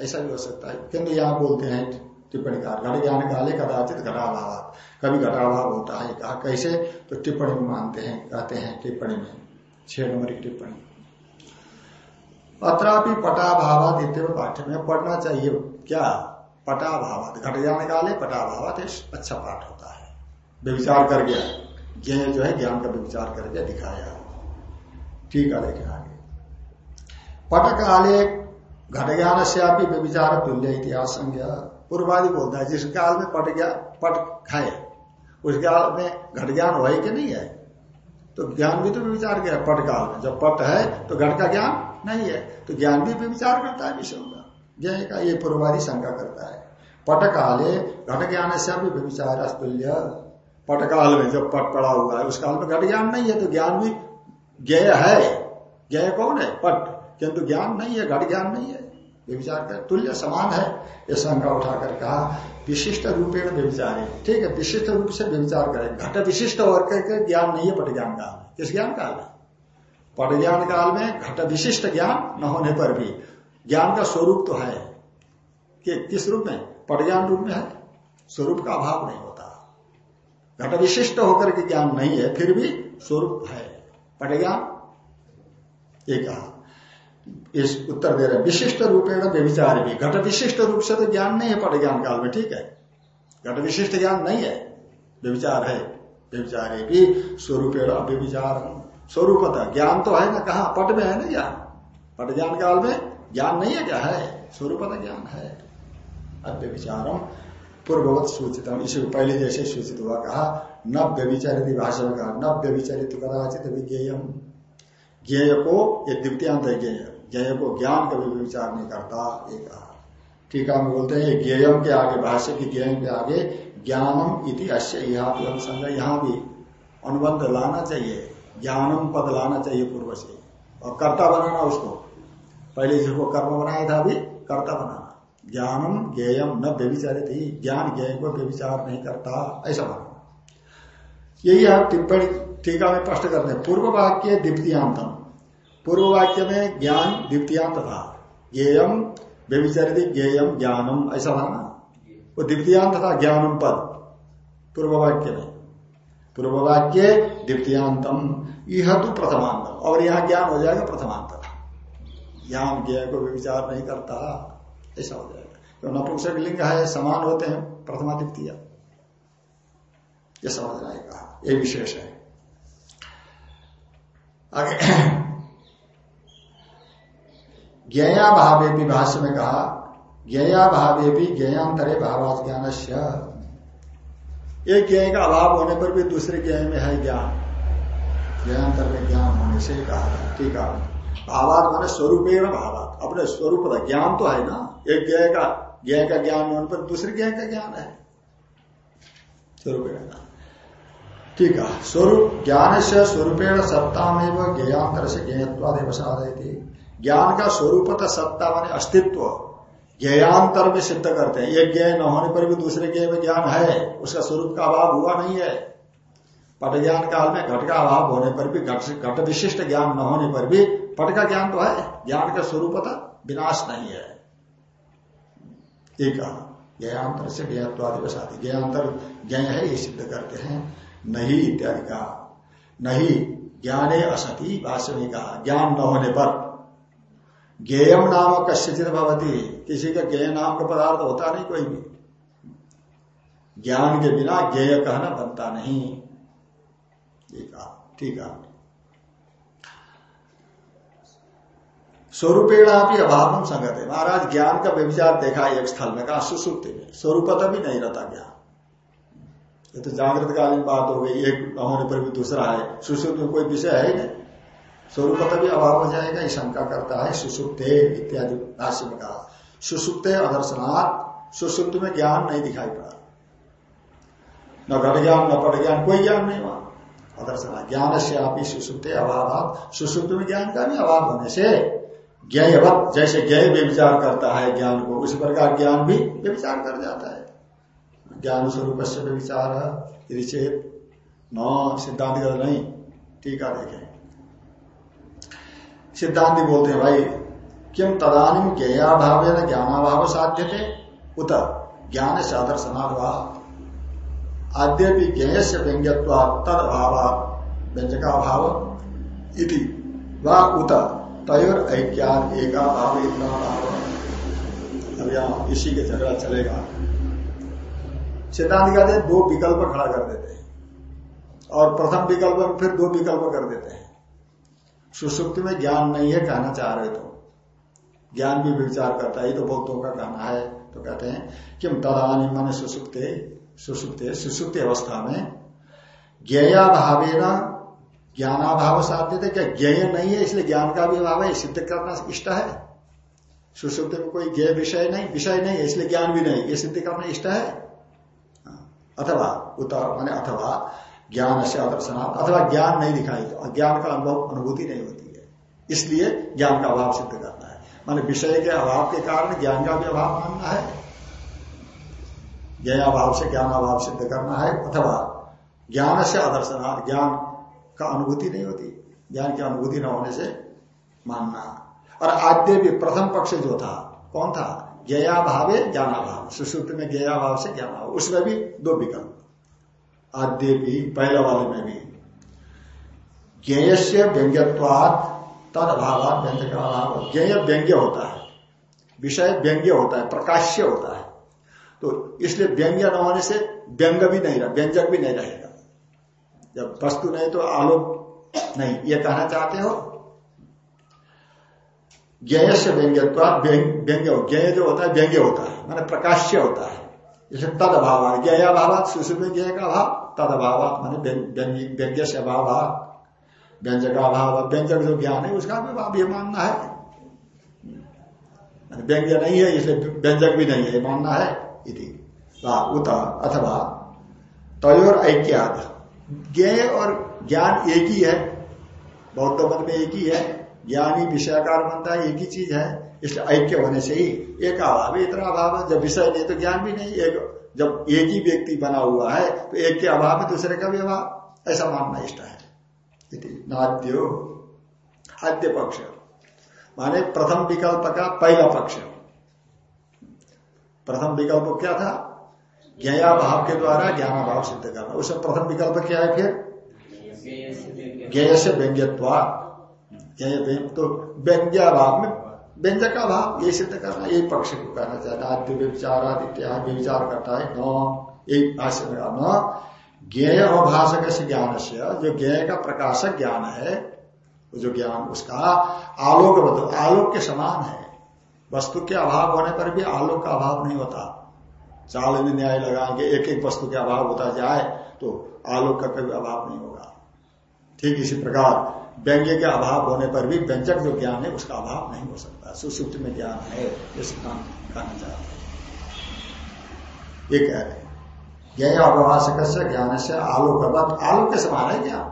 Speaker 1: ऐसा भी हो सकता है। किंतु यहाँ बोलते हैं टिप्पणी का घट ज्ञान काले कदाचित घटाभाव, कभी घटाभाव होता है। कहा कैसे? तो टिप्पणी में मानते हैं, कहते हैं टिप्पणी में, छह नंबर की टिप्पणी। अत्रापि पटाभावात इतने पाठ्य में पढ़ना चाहिए। क्या? पटाभावात। घट जाने काले पटाभावात अच्छा पाठ होता है। व्यविचार कर गया। ज्ञ जो है, ज्ञान का व्यविचार करके दिखाया। ठीक है लेकिन आगे। पट काले घट ज्ञान से आप व्यविचार तुल्य इतिहास संज्ञा पूर्वादि बोलता है जिस काल में पट गया, पट खाए। उस काल में घट ज्ञान हो कि नहीं है? तो ज्ञान भी तो विचार किया, पट काल में। जब पट है तो घट का ज्ञान नहीं है। तो ज्ञान भी विचार करता है विषयों का। ज्ञ का ये पूर्वादी शंका करता है। पटकाले घट ज्ञान से भी विचार तुल्य पटकाल में जब पट पड़ा हुआ है उस काल में घट ज्ञान नहीं है तो ज्ञान भी ज्ञ है। ज्ञ कौन है? पट। किंतु ज्ञान नहीं है, घट ज्ञान नहीं है। व्यविचार कर तुल्य समान है ये शंका उठाकर कहा, विशिष्ट रूपेण व्यविचार है। ठीक है, विशिष्ट रूप से व्यविचार करें। घट विशिष्ट और करके ज्ञान नहीं है, पट ज्ञान काल में। किस ज्ञान काल में? पट ज्ञान काल में घट विशिष्ट ज्ञान न होने पर भी। ज्ञान का स्वरूप तो है। कि किस रूप में? पट ज्ञान रूप में है। स्वरूप का अभाव नहीं होता। घट विशिष्ट होकर के ज्ञान नहीं है, फिर भी स्वरूप है। पट ज्ञान? ये कहा। इस उत्तर दे रहे विशिष्ट रूपेण व्यविचार भी। घट विशिष्ट रूप से तो ज्ञान नहीं है पट ज्ञान काल में, ठीक है? घट विशिष्ट ज्ञान नहीं है, व्यविचार है। व्यविचार भी स्वरूपेण व्यविचार स्वरूपता ज्ञान तो है ना, कहा? पट में है ना ज्ञान? पट ज्ञान काल में ज्ञान नहीं है क्या? है। स्वरूपता ज्ञान है। अब व्यविचारम पूर्ववत सूचित इसी पहले जैसे सूचित हुआ, कहा, न व्यविचारित भाषा का, न व्यविचारित कदाचित विज्ञेयम। ज्ञेय को ये द्वितीयांत है, ज्ञेय। ज्ञेय को ज्ञान कभी भी विचार नहीं करता, ये एक टीका में बोलते हैं ज्ञेयम के आगे, भाष्य की ज्ञेय के आगे, ज्ञानम इति अश्य यहाँ भी अनुसंधा यहाँ भी अनुबंध लाना चाहिए, ज्ञानम पद लाना चाहिए पूर्व से। और कर्ता बनाना उसको। पहले जिसको कर्म बनाया था अभी, कर्ता बनाना। ज्ञानम ज्ञेयम न व्यविचारित ही ज्ञान ज्ञेय को व्यविचार नहीं करता, ऐसा बनाना। यही आप टिप्पणी, टीका में स्पष्ट करते हैं। पूर्व वाक्य द्वितीयांतम। पूर्व वाक्य में ज्ञान द्वितीयांत तथा ज्ञेयम व्यविचरित ज्ञेयम ज्ञानम ऐसा था ना? वो द्वितीयांत था ज्ञानम पद पूर्व वाक्य में। पूर्व वाक्य द्वितीयांतम यह तो प्रथमांतम। और यहाँ ज्ञान हो जाएगा प्रथमांत ज्ञान ज्ञ को विचार नहीं करता ऐसा हो जाएगा। तो नपुंसक लिंग है समान होते हैं प्रथमा द्वितीय। ये समझ आएगा। ये विशेष है। आगे। ज्ञया भावे भी भाष्य में कहा ज्ञया भावे भी ज्ञातरे भावात ज्ञान एक ज्ञ का अभाव होने पर भी दूसरे ज्ञ में है ज्ञान। ज्ञातर में ज्ञान होने से कहा था ठीक है। भावात माने स्वरूप भावात। अपने स्वरूप का ज्ञान तो है ना। एक ज्ञ का ज्ञ का ज्ञान होने पर दूसरे ज्ञ का ज्ञान है। स्वरूप ठीक है। स्वरूप ज्ञान से स्वरूपेण सत्ता में ज्ञातर से ज्ञत्वादेव साधय ज्ञान का स्वरूपता सत्ता माने अस्तित्व। ज्ञान्तर में सिद्ध करते हैं। एक ज्ञान न होने पर भी दूसरे ज्ञ में ज्ञान है। उसका स्वरूप का अभाव हुआ नहीं है। पट ज्ञान काल में घट का अभाव होने पर भी, घट विशिष्ट ज्ञान न होने पर भी पट का ज्ञान तो है। ज्ञान का स्वरूपता विनाश नहीं है। एक ज्ञान्तर से ज्ञत्वादिवसादी ज्ञान्तर ज्ञ है, ये सिद्ध करते हैं। नहीं इत्यादि कहा। नहीं ज्ञाने असती भाष्य में कहा। ज्ञान न होने पर ज्ञेयम नाम कश्यचित भवती। किसी का गेय नाम का पदार्थ होता नहीं कोई भी। ज्ञान के बिना गेय कहना बनता नहीं। ठीक है। स्वरूपेणा भी अभाव संगत। है महाराज, ज्ञान का व्यविचार देखा एक स्थल में, कहा सुसुप्ति में। स्वरूपता भी नहीं रहता ज्ञान। ये तो जागृत कालीन बात हो गई। एक होने पर भी दूसरा है। सुसुप्त में कोई विषय है ही नहीं। स्वरूप का भी अभाव हो जाएगा, ये शंका करता है, सुसुप्ते इत्यादि राशि में कहा। सुसुप्ते अदर्शनाथ सुसुप्त में ज्ञान नहीं दिखाई पड़ा। न घट ज्ञान, न पट ज्ञान, कोई ज्ञान नहीं वहाँ अदर्शनाथ ज्ञान से आप सुसुप्ते अभाव सुसुप्त में ज्ञान का भी अभाव होने से ज्ञवत जैसे ज्ञ व्यविचार करता है ज्ञान को, उसी प्रकार ज्ञान भी व्यविचार कर जाता है। ज्ञान स्वरूप से विचार यदि चेत, न, सिद्धांत नहीं, टीका देखें। सिद्धांत बोलते हैं, भाई, किम तदानी ज्ञाभाव न ज्ञानाभाव साध्य थे उत ज्ञान से आदर्शनाभाव आद्य भी ज्ञेय से व्यंग्यत्वा तद अभाव व्यंजका भाव इति। व उत तयोर ऐज्ञान एका भाव इतना भाव अब यहाँ इसी के झगड़ा चलेगा। सिद्धांत कहते दो विकल्प खड़ा कर देते हैं। और प्रथम विकल्प फिर दो विकल्प कर देते हैं। सुसुप्ति में ज्ञान नहीं है, कहना चाह रहे तो। ज्ञान भी विचार करता है तो भक्तों का कहना है। तो कहते हैं कि तदानी मन सुसुप्ते सुसुप्ते, सुसुप्ति अवस्था में ज्ञया भावे न ज्ञानाभाव साध्य थे। क्या ज्ञेय नहीं है, इसलिए ज्ञान का भी अभाव है सिद्ध करना इष्ट है। सुसुप्ति में कोई ज्ञ विषय नहीं विषय नहीं है, इसलिए ज्ञान भी नहीं, ये सिद्ध करना इष्ट है, अथवा, उत्तर माने अथवा ज्ञान से आदर्शनाथ अथवा ज्ञान नहीं दिखाई तो ज्ञान का अनुभव, अनुभूति नहीं होती है। इसलिए ज्ञान का अभाव सिद्ध करना है। माने विषय के अभाव के कारण ज्ञान का भी अभाव मानना है। ज्ञानाभाव से ज्ञान अभाव सिद्ध करना है, अथवा ज्ञान से आदर्शनाथ ज्ञान का अनुभूति नहीं होती। ज्ञान की अनुभूति न होने से मानना। और आद्य भी प्रथम पक्ष जो था, कौन था? ज्ञया भावे ज्ञानाभाव। सुश्रुत में ज्ञया भाव से ज्ञान भाव। उसमें भी दो विकल्प। आद्य भी, पहले वाले में भी। ज्ञेय से व्यंग्यवाद तद अभाव व्यंजक अभाव ज्ञेय व्यंग्य होता है। विषय व्यंग्य होता है, प्रकाश्य होता है। तो इसलिए व्यंग्य न होने से व्यंग भी नहीं रहा, व्यंजक भी नहीं रहेगा। जब वस्तु नहीं तो आलोक नहीं। ये कहना चाहते हो? ज्ञेय से व्यंग्यत्व व्यंग्य ज्ञेय जो होता है, व्यंग्य होता है। माने प्रकाश्य होता है। जैसे तद अभाव ज्ञेय भाव सुश्रुत में ज्ञेय का अभाव तद अभाव माने व्यंग्य से अभाव व्यंजक अभाव व्यंजक जो ज्ञान है उसका भी अभाव ये मानना है व्यंग्य नहीं है, इसलिए व्यंजक भी नहीं है, मानना है इति। उत, अथवा। तयोर ऐक्याद ज्ञेय और ज्ञान एक ही है। बौद्ध मत में एक ही है। ज्ञानी विषयाकार बनता है, एक ही चीज़ है। इसलिए ऐक्य होने से ही एक अभाव इतना अभाव है जब विषय नहीं तो ज्ञान भी नहीं, एक जब एक ही व्यक्ति बना हुआ है तो एक के अभाव में दूसरे का भी अभाव। ऐसा मानना इष्ट है। नाद्यो आद्य पक्ष। माने प्रथम विकल्प का पहला पक्ष। प्रथम विकल्प क्या था? ज्ञया भाव के द्वारा ज्ञान भाव सिद्ध करना। उसमें प्रथम विकल्प क्या है फिर? ज्ञेय से व्यंग्यत्वा तो व्यंग्याभाव में व्यंजक का भाव ये सिद्ध करना यही पक्ष को कहना चाहता है। आद्य व्यविचार आदित्य विचार करता है। न यही भाष्य में न, ज्ञेय अभाषक से ज्ञान से जो ज्ञेय का प्रकाशक ज्ञान है जो ज्ञान, उसका आलोक आलोक के समान है। वस्तु के अभाव होने पर भी आलोक का अभाव नहीं होता। चाल में न्याय लगाएँगे एक एक वस्तु के अभाव होता जाए तो आलोक का कभी अभाव नहीं होगा। ठीक इसी प्रकार, व्यंग्य के अभाव होने पर भी व्यंजक जो ज्ञान है, उसका अभाव नहीं हो सकता। सुसुप्त में ज्ञान है ये सिद्धांत कहना चाहते ये कह रहे ज्ञ अभाषक से ज्ञान से आलोक आलोक के समान है ज्ञान।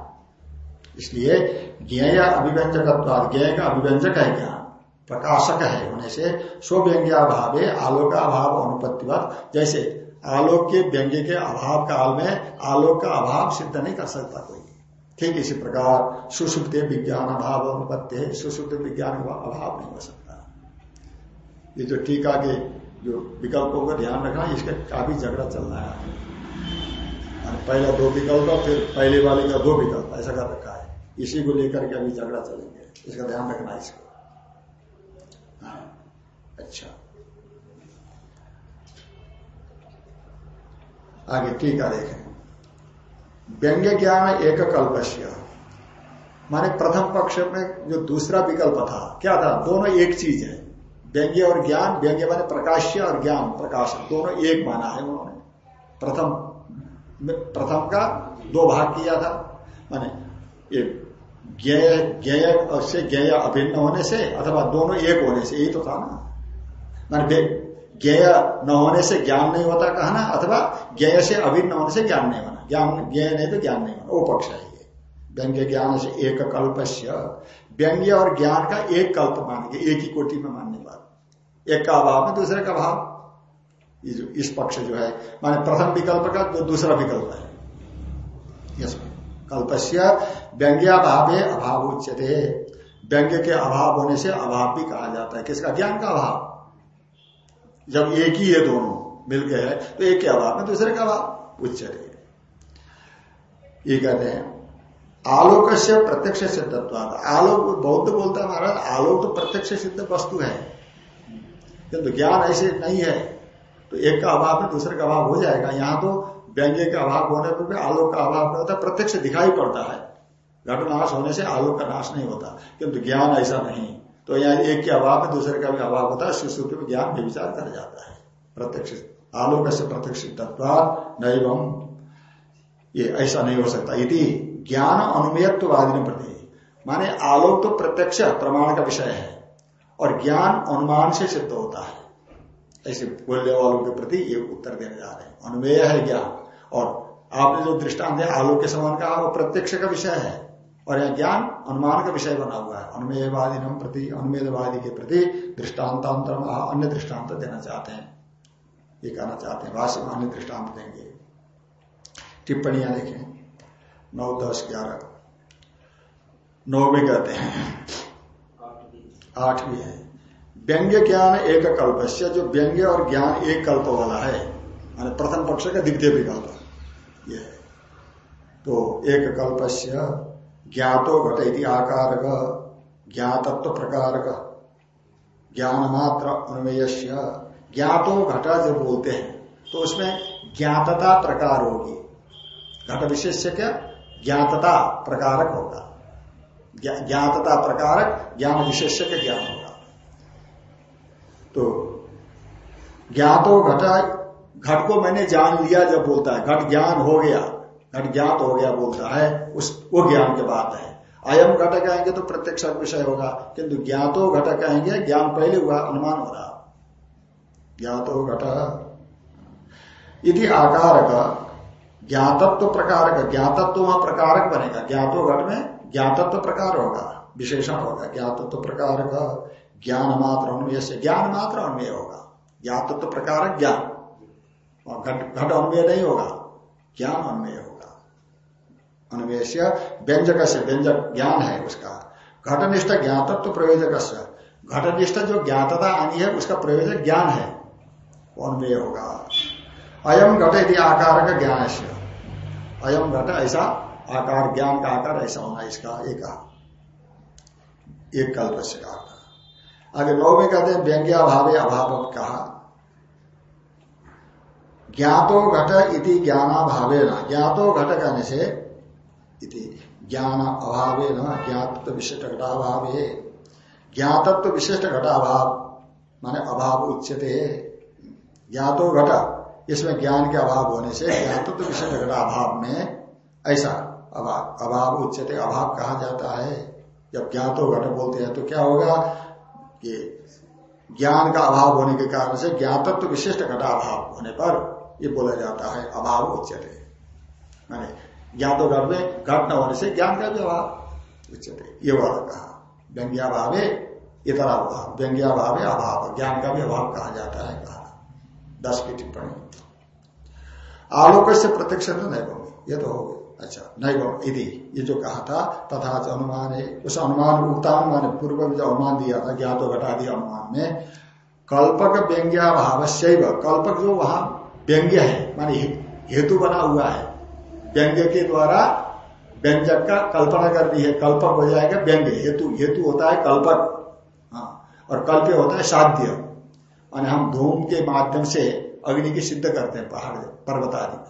Speaker 1: इसलिए ज्ञेय अभिव्यंजक ज्ञेय का अभिव्यंजक है ज्ञान, प्रकाशक है। होने से स्वव्यंग्याभाव आलोक अभाव अनुपत्तिवत, जैसे आलोक के व्यंग्य के अभाव काल में आलोक का अभाव सिद्ध नहीं कर सकता कोई। ठीक इसी प्रकार सुसुप्त विज्ञान अभाव अनुपत्ति सुसुप्त विज्ञान का अभाव नहीं हो सकता। ये जो टीका के जो विकल्पों का ध्यान रखना, इसका काफ़ी झगड़ा चल रहा है। पहला दो विकल्प फिर पहले वाले का दो विकल्प, ऐसा कर रखा है। इसी को लेकर के अभी झगड़ा चलेंगे। इसका ध्यान रखना इसको। अच्छा। आगे टीका देखें। व्यंग्य ज्ञान एक कल्पस्य माने प्रथम पक्ष में जो दूसरा विकल्प था, क्या था? दोनों एक चीज़ है। व्यंग्य और ज्ञान, व्यंग्य माने प्रकाश्य और ज्ञान, प्रकाश, दोनों एक माना है उन्होंने। प्रथम प्रथम का दो भाग किया था। माने एक ज्ञेय से ज्ञेय अभिन्न होने से अथवा दोनों एक होने से, यही तो था ना। मान ज्ञेय न होने से ज्ञान नहीं होता कहना, अथवा ज्ञेय से अभिन्न होने से ज्ञान नहीं होना ज्ञान ज्ञेय नहीं तो ज्ञान नहीं होना वो पक्ष है ये। व्यंग्य ज्ञान से एक कल्प व्यंग्य और ज्ञान का एक कल्प मानेंगे एक ही कोटि में मानने वाले। एक का अभाव में दूसरे का भाव इस पक्ष जो है, माने प्रथम विकल्प का जो दूसरा विकल्प है। कल्पस्य व्यंग्याभावे अभाव उच्चते व्यंग्य के अभाव होने से अभाव भी कहा जाता है। किसका? ज्ञान का अभाव। जब एक ही है दोनों मिल गए तो एक के अभाव में दूसरे का अभाव। उच्चते। ये कहते हैं आलोक से प्रत्यक्ष सिद्धत्व आलोक बौद्ध बोलता है महाराज, आलोक तो प्रत्यक्ष सिद्ध वस्तु है। किंतु तो ज्ञान ऐसे नहीं है तो एक का अभाव में दूसरे का अभाव हो जाएगा। यहाँ तो व्यंग्य का अभाव होने पर भी आलोक का अभाव नहीं होता, प्रत्यक्ष दिखाई पड़ता है। घटनाश होने से आलोक का नाश नहीं होता, किंतु तो ज्ञान ऐसा नहीं। तो यहाँ एक के अभाव में दूसरे का भी अभाव होता है सुश्रुति में ज्ञान भी विचार कर जाता है। प्रत्यक्ष आलोक से प्रत्यक्ष तत्व नैवम ये ऐसा नहीं हो सकता। यदि ज्ञान अनुमेयत्ववादी ने प्रति, माने आलोक तो प्रत्यक्ष प्रमाण का विषय है, और ज्ञान अनुमान से सिद्ध होता है, ऐसे बोलने वालों के प्रति ये उत्तर देने जा रहे हैं। अनुमेय है ज्ञान। और आपने जो दृष्टांत है आलोक के समान कहा, वो प्रत्यक्ष का विषय है, और यह ज्ञान अनुमान का विषय बना हुआ है। अनुमेयवादी प्रति अनुमेदवादी के प्रति दृष्टान्तांतर अन्य दृष्टांत देना चाहते हैं। ये कहना चाहते हैं में अन्य दृष्टांत देंगे। टिप्पणियाँ देखें नौ, दस, ग्यारह। नौ में कहते हैं। आठ भी है। व्यंग्य ज्ञान एक कल्प से जो व्यंग्य और ज्ञान एक कल्प वाला है, माने प्रथम पक्ष का द्वितीय विकल्प ये है। तो एक कल्प से ज्ञातो घट आकार, ज्ञातत्व प्रकार। ज्ञान मात्र अनुमेय ज्ञातो घटा जो बोलते हैं तो उसमें ज्ञातता प्रकार होगी। घट विशेष क्या ज्ञातता प्रकारक होगा। ज्ञातता प्रकारक ज्ञान विशेष के ज्ञान होगा। तो ज्ञातो घट घट को मैंने जान लिया जब बोलता है। घट ज्ञान हो गया, घट ज्ञात हो गया बोलता है, उस, वो ज्ञान के बात है। अयम घट कहेंगे तो प्रत्यक्ष विषय होगा, किंतु ज्ञातो घट कहेंगे, ज्ञान पहले हुआ, अनुमान हो रहा। ज्ञातो घट। यदि आकार का ज्ञातत्व प्रकार का ज्ञातत्व वहाँ प्रकारक बनेगा। ज्ञातो घट में ज्ञातत्व प्रकार होगा, विशेषण होगा। ज्ञातत्व प्रकार का ज्ञान मात्र अनुय से ज्ञान मात्र अनुय होगा। ज्ञातत्व प्रकार ज्ञान। घट घट अनुय नहीं होगा, ज्ञान अन्वय होगा। अन्वय से व्यंजक से व्यंजक ज्ञान है उसका। घटनिष्ठ ज्ञातत्व प्रयोजक घटनिष्ठ जो ज्ञातता आनी है, उसका प्रयोजक ज्ञान है, वो अन्वय होगा। अयम घट यदि आकार का ज्ञान से अयम घट ऐसा आकार, ज्ञान का आकार ऐसा होना इसका एक एक कल्प से आगे नौ में कहते हैं व्यंग्याभावे अभाव कहा। ज्ञातो घट इति ज्ञानाभावे न ज्ञातो घट कहने से इति ज्ञान अभावे न ज्ञातत्व विशिष्ट घटाभावे। ज्ञातत्व विशिष्ट घटाभाव, माने अभाव उच्चते ज्ञातो घट इसमें ज्ञान के अभाव होने से, ज्ञातत्व विशिष्ट घटाभाव में ऐसा अभाव अभाव उच्चते, अभाव कहा जाता है। जब ज्ञातो घट बोलते हैं तो क्या होगा? कि ज्ञान का अभाव होने के कारण से ज्ञातत्व तो विशिष्ट घटाभाव होने पर ये बोला जाता है, अभाव उच्चते। माने ज्ञातो घट में घट न होने से ज्ञान का भी अभाव उच्चते। ये वाला कहा। व्यंग्याभावे इतर अभाव व्यंग्याभावे अभाव, ज्ञान का भी अभाव कहा जाता है। कहा दस की टिप्पणी। आलोक से प्रत्यक्ष तो नहीं ये तो हो गया। अच्छा नहीं यदि ये जो कहा था, तथा अनुमान है उस अनुमान उक्तानुमान पूर्व में जो अनुमान दिया था ज्ञातो घटा दिया अनुमान में, कल्पक व्यंग्याभाव कल्पक जो वहाँ व्यंग्य है, मानी हेतु बना हुआ है। व्यंग्य के द्वारा व्यंजक का कल्पना कर दी है। कल्पक हो जाएगा व्यंग्य। हेतु हेतु होता है कल्पक। हाँ। और कल्प्य होता है साध्य। माने हम धूम के माध्यम से अग्नि की सिद्ध करते हैं, पहाड़, पर्वत आदि। में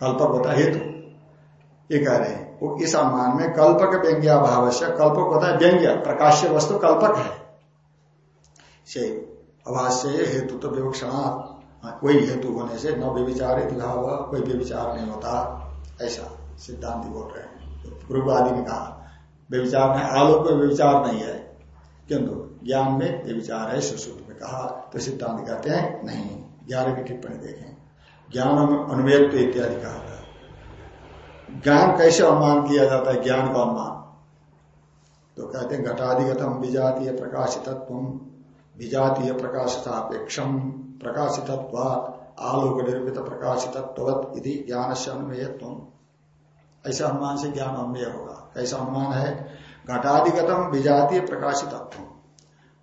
Speaker 1: कल्पक होता। हेतु ये कह रहे हैं, वो इस अनुमान में कल्पक व्यंग्याभाव से कल्पक होता है, व्यंग्य, प्रकाश्य वस्तु कल्पक है। से अभाष्य हेतु तो विवक्षणा, कोई हेतु होने से न व्यविचार भाव कोई व्यविचार नहीं होता। ऐसा सिद्धांत बोल रहे हैं। पूर्व आदि ने कहा व्यविचार में आलोक में व्यविचार नहीं है, किंतु ज्ञान में व्यविचार है में कहा तो सिद्धांत कहते हैं, नहीं, ग्यारह की टिप्पणी देखें। ज्ञान अनुमेय इत्यादि कहा था ज्ञान कैसे अनुमान किया जाता है? ज्ञान का अनुमान। तो कहते हैं घटाधिगतम विजातीय प्रकाशितत्व विजातीय प्रकाश सापेक्षम प्रकाशितत्व आलोक निर्मित प्रकाशितत्व यदि ज्ञान से अनुमेयत्व ऐसा अनुमान से ज्ञान अनुमेय होगा। कैसा अनुमान है? घटाधिगतम विजातीय प्रकाशितत्व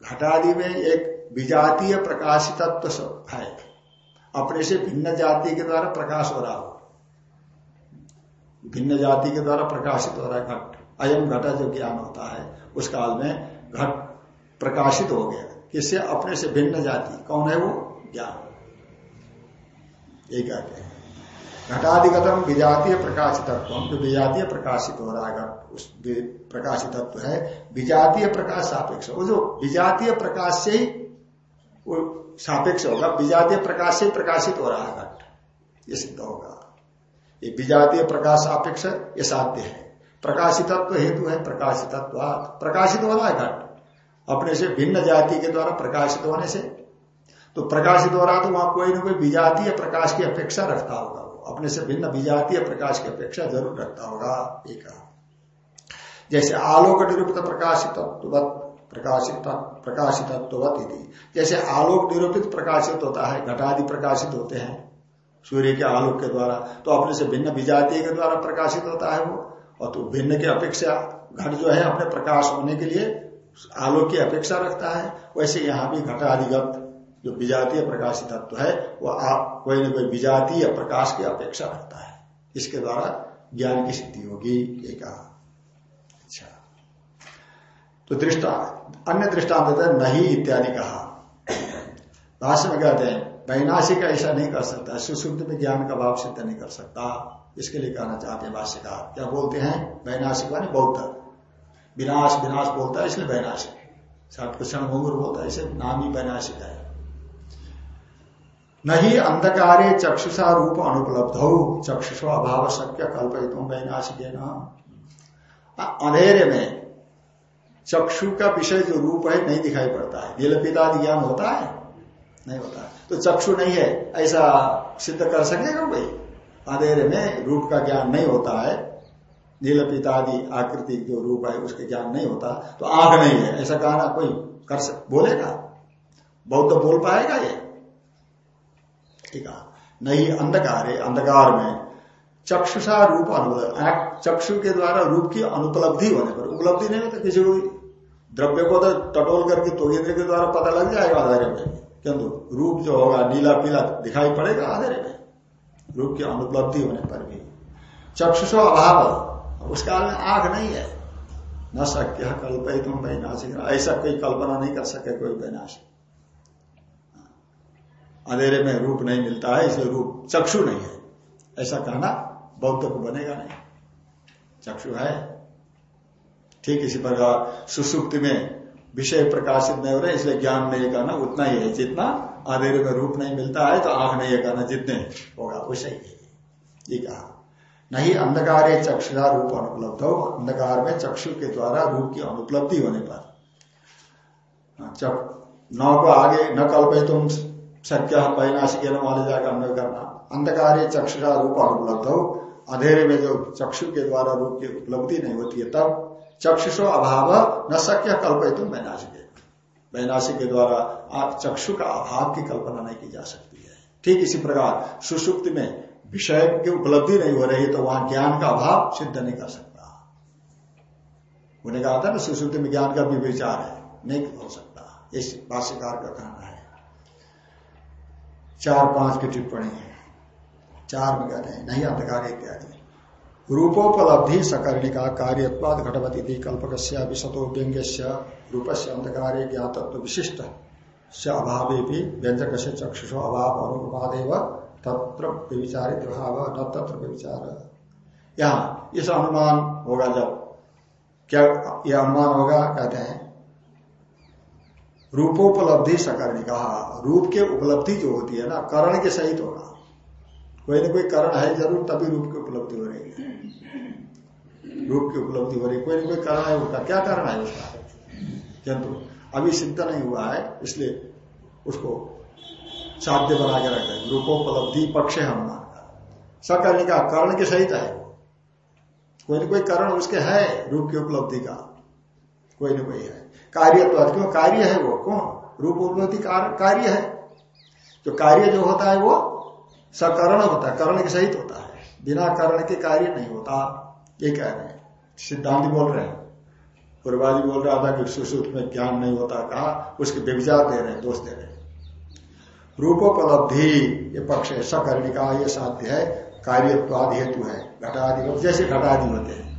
Speaker 1: घटादि में एक विजातीय प्रकाशितत्व है। अपने से भिन्न जाति के द्वारा प्रकाश हो रहा हो। भिन्न जाति के द्वारा प्रकाशित हो रहा है घट। अयम घटा जो ज्ञान होता है, उस काल में घट प्रकाशित हो गया। किससे? अपने से भिन्न जाति। कौन है वो? ज्ञान। ये कहते हैं। घटाधिगतम विजातीय प्रकाशितत्व। जो विजातीय प्रकाशित हो रहा है घट। उस प्रकाशितत्व है। विजातीय प्रकाश सापेक्ष। वो जो विजातीय प्रकाश से ही वो सापेक्ष होगा। विजातीय प्रकाश से प्रकाशित हो रहा है घट। ये सिद्ध होगा। ये विजातीय प्रकाश अपेक्ष ये साध्य है। प्रकाशितत्व हेतु है प्रकाशितत्व प्रकाशित हो रहा है घट। अपने से भिन्न जाति के द्वारा प्रकाशित होने से। तो प्रकाशित हो रहा तो वहाँ कोई ना कोई विजातीय प्रकाश की अपेक्षा रखता होगा वो। अपने से भिन्न विजातीय प्रकाश की अपेक्षा ज़रूर रखता होगा। एक जैसे आलोक निरूपित प्रकाशित प्रकाशित प्रकाशित जैसे आलोक निरूपित प्रकाशित होता है, घटादि प्रकाशित होते हैं, सूर्य के आलोक के द्वारा तो अपने से भिन्न विजातीय के द्वारा प्रकाशित होता है वो। और तो भिन्न की अपेक्षा, घट जो है, अपने प्रकाश होने के लिए आलोक की अपेक्षा रखता है। वैसे यहाँ भी घटाधिगत जो विजातीय प्रकाशित तत्व है, वो आप कोई ना कोई विजातीय प्रकाश की अपेक्षा रखता है। इसके द्वारा ज्ञान की सिद्धि होगी, ये कहा। तो दृष्टा, अन्य दृष्टांत देते नहीं इत्यादि कहा। भाष्य में कहते हैं, वैनाशिक ऐसा नहीं कर सकता, सुशुद्ध में ज्ञान का भाव सिद्ध नहीं कर सकता। इसके लिए कहना चाहते हैं भाष्यकार क्या बोलते हैं? वैनाशिक मानी बौद्ध। विनाश विनाश बोलता है, इसलिए वैनाशिक। सात कृष्ण मोंगुर बोलता है, इसे नाम ही वैनाशिक है। नहीं अंधकारे चक्षुषा रूप अनुपलब्ध हो, चक्षुष अभाव शक्य कल्पित वैनाशिक अंधेरे में चक्षु का विषय जो रूप है, नहीं दिखाई पड़ता है। नीलपिता ज्ञान होता है? नहीं होता है। तो चक्षु नहीं है, ऐसा सिद्ध कर सकेगा कोई? अंधेरे में रूप का ज्ञान नहीं होता है। नीलपितादि आकृति जो रूप है, उसके ज्ञान नहीं होता। तो आग नहीं है, ऐसा कहना कोई? कर सक, बोलेगा? बौद्ध बोल पाएगा ये? ठीक है। नहीं, अंधकार है अंधकार में चक्षुषा रूप अनुपलब्ध चक्षु के द्वारा रूप की अनुपलब्धि होने पर, उपलब्धि नहीं होता किसी को द्रव्य को तो टटोल करके तो इंद्र के द्वारा पता लग जाएगा अंधेरे में किंतु रूप जो होगा, नीला पीला दिखाई पड़ेगा अंधेरे में। रूप की अनुपलब्धि होने पर भी। चक्षुषो अभाव उस काल में आँख नहीं है। न शक्य कल्प तुम वैनाशिक ऐसा कोई कल्पना नहीं कर सके कोई वैनाशिक। अंधेरे में रूप नहीं मिलता है, इसलिए रूप चक्षु नहीं है। ऐसा कहना बौद्ध को बनेगा नहीं। चक्षु है ठीक इसी प्रकार सुसुप्ति में विषय प्रकाशित नहीं हो रहे इसलिए ज्ञान नहीं करना, उतना ही है। जितना अंधेरे में रूप नहीं मिलता है तो आँख नहीं करना, जितने होगा, वैसे ही ये कहा। नहीं, अंधकार चक्षुरा रूप अनुपलब्ध हो, अंधकार में चक्षु के द्वारा रूप की अनुपलब्धि होने पर। नौ को आगे न कल्पे तुम सत्य के वाले जाकर अन्वय करना, अंधकार चक्षुरा रूप अनुपलब्ध हो, अंधेरे में जो चक्षु के द्वारा रूप की उपलब्धि नहीं होती है, तब चक्षुषो अभाव न सक्य कल्पय तुम वैनाशिक। वैनाशिक के द्वारा आप चक्षु का अभाव की कल्पना नहीं की जा सकती है। ठीक इसी प्रकार सुसुप्त में विषय की उपलब्धि नहीं हो रही तो वहाँ ज्ञान का अभाव सिद्ध नहीं कर सकता। उन्हें कहा था ना सुसुप्त में ज्ञान का भी विचार है, नहीं हो सकता। इस भाष्यकार का कहना है। चार पाँच की टिप्पणी है। चार में कहते हैं, नहीं अंधकार इत्यादि रूपोपलब्धि सकर्णिका कार्यत्वाद घटवती कल्पक विशतो व्यंग्य रूप से अंधकार ज्ञातत्व विशिष्ट। से अभाव भी व्यंजक से चक्षुष अभाव अनुपादेव तत्र व्यविचारित भाव न तत्र व्यविचार। यहाँ इस अनुमान होगा जब। क्या यह अनुमान होगा, कहते हैं, रूपोपलब्धि सकर्णिका, रूप के उपलब्धि जो होती है ना, करण के सहित होगा। कोई ना कोई कारण है ज़रूर, तभी रूप की उपलब्धि हो रही है। रूप की उपलब्धि हो रही कोई ना कोई कारण है उसका क्या कारण है उसका? किंतु अभी सिद्ध नहीं हुआ है, इसलिए उसको साध्य बना के रखते हैं। रूपोपलब्धि पक्ष है। का सकर्णी का कारण के सहित है। कोई ना कोई कारण उसके है, रूप की उपलब्धि का। कोई ना कोई है। कार्य तो क्यों? कार्य है वो। कौन? रूप उपलब्धि कार्य है। जो कार्य जो होता है वो सकरण होता है। कर्ण के सहित होता है। बिना कर्ण के कार्य नहीं होता। ये कह रहे हैं, सिद्धांत बोल रहे हैं। पूर्वाजी बोल रहा था कि सुश्रुत में ज्ञान नहीं होता, कहा उसके व्यविचार दे रहे हैं, दोष दे रहे हैं। रूपोपलब्धि, ये पक्ष है सकर्णिका ये साध्य है, कार्यत्वाद हेतु है, घटादि जैसे घटादि होते हैं।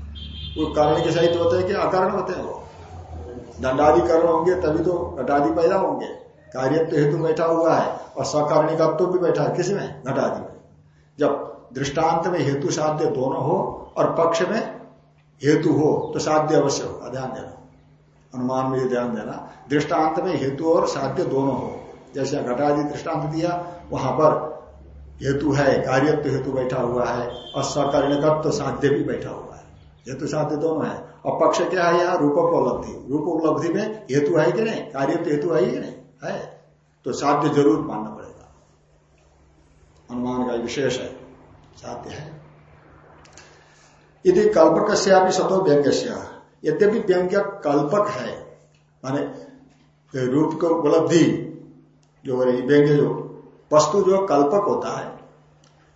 Speaker 1: वो कर्ण के सहित होते हैं कि अकर्ण होते हैं वो। दंडादि कर्ण होंगे, तभी तो घटादि पैदा होंगे। कार्य तो हेतु बैठा हुआ है, और सकारणिकत्व भी बैठा है, किसमें? घटादि में। जब दृष्टांत में हेतु साध्य दोनों हो और पक्ष में हेतु हो तो साध्य अवश्य होगा ध्यान देना। अनुमान में ध्यान देना। दृष्टांत में हेतु और साध्य दोनों हो। जैसे घटादि दृष्टांत दिया, वहाँ पर हेतु है, कार्यत्व हेतु बैठा हुआ है, और सकर्णकत्व साध्य भी बैठा हुआ है। हेतु साध्य दोनों है। और पक्ष क्या है यहाँ? रूप उपलब्धि। रूप उपलब्धि में हेतु है कि नहीं? कार्यत्व हेतु है कि नहीं? है। तो साध्य ज़रूर मानना पड़ेगा। अनुमान का विशेष है। साध्य है। यदि कल्पक से आप सतो व्यंग्य यद्यपि व्यंग्य कल्पक है, माने रूप को उपलब्धि, जो हो रही व्यंग्य जो वस्तु जो कल्पक होता है,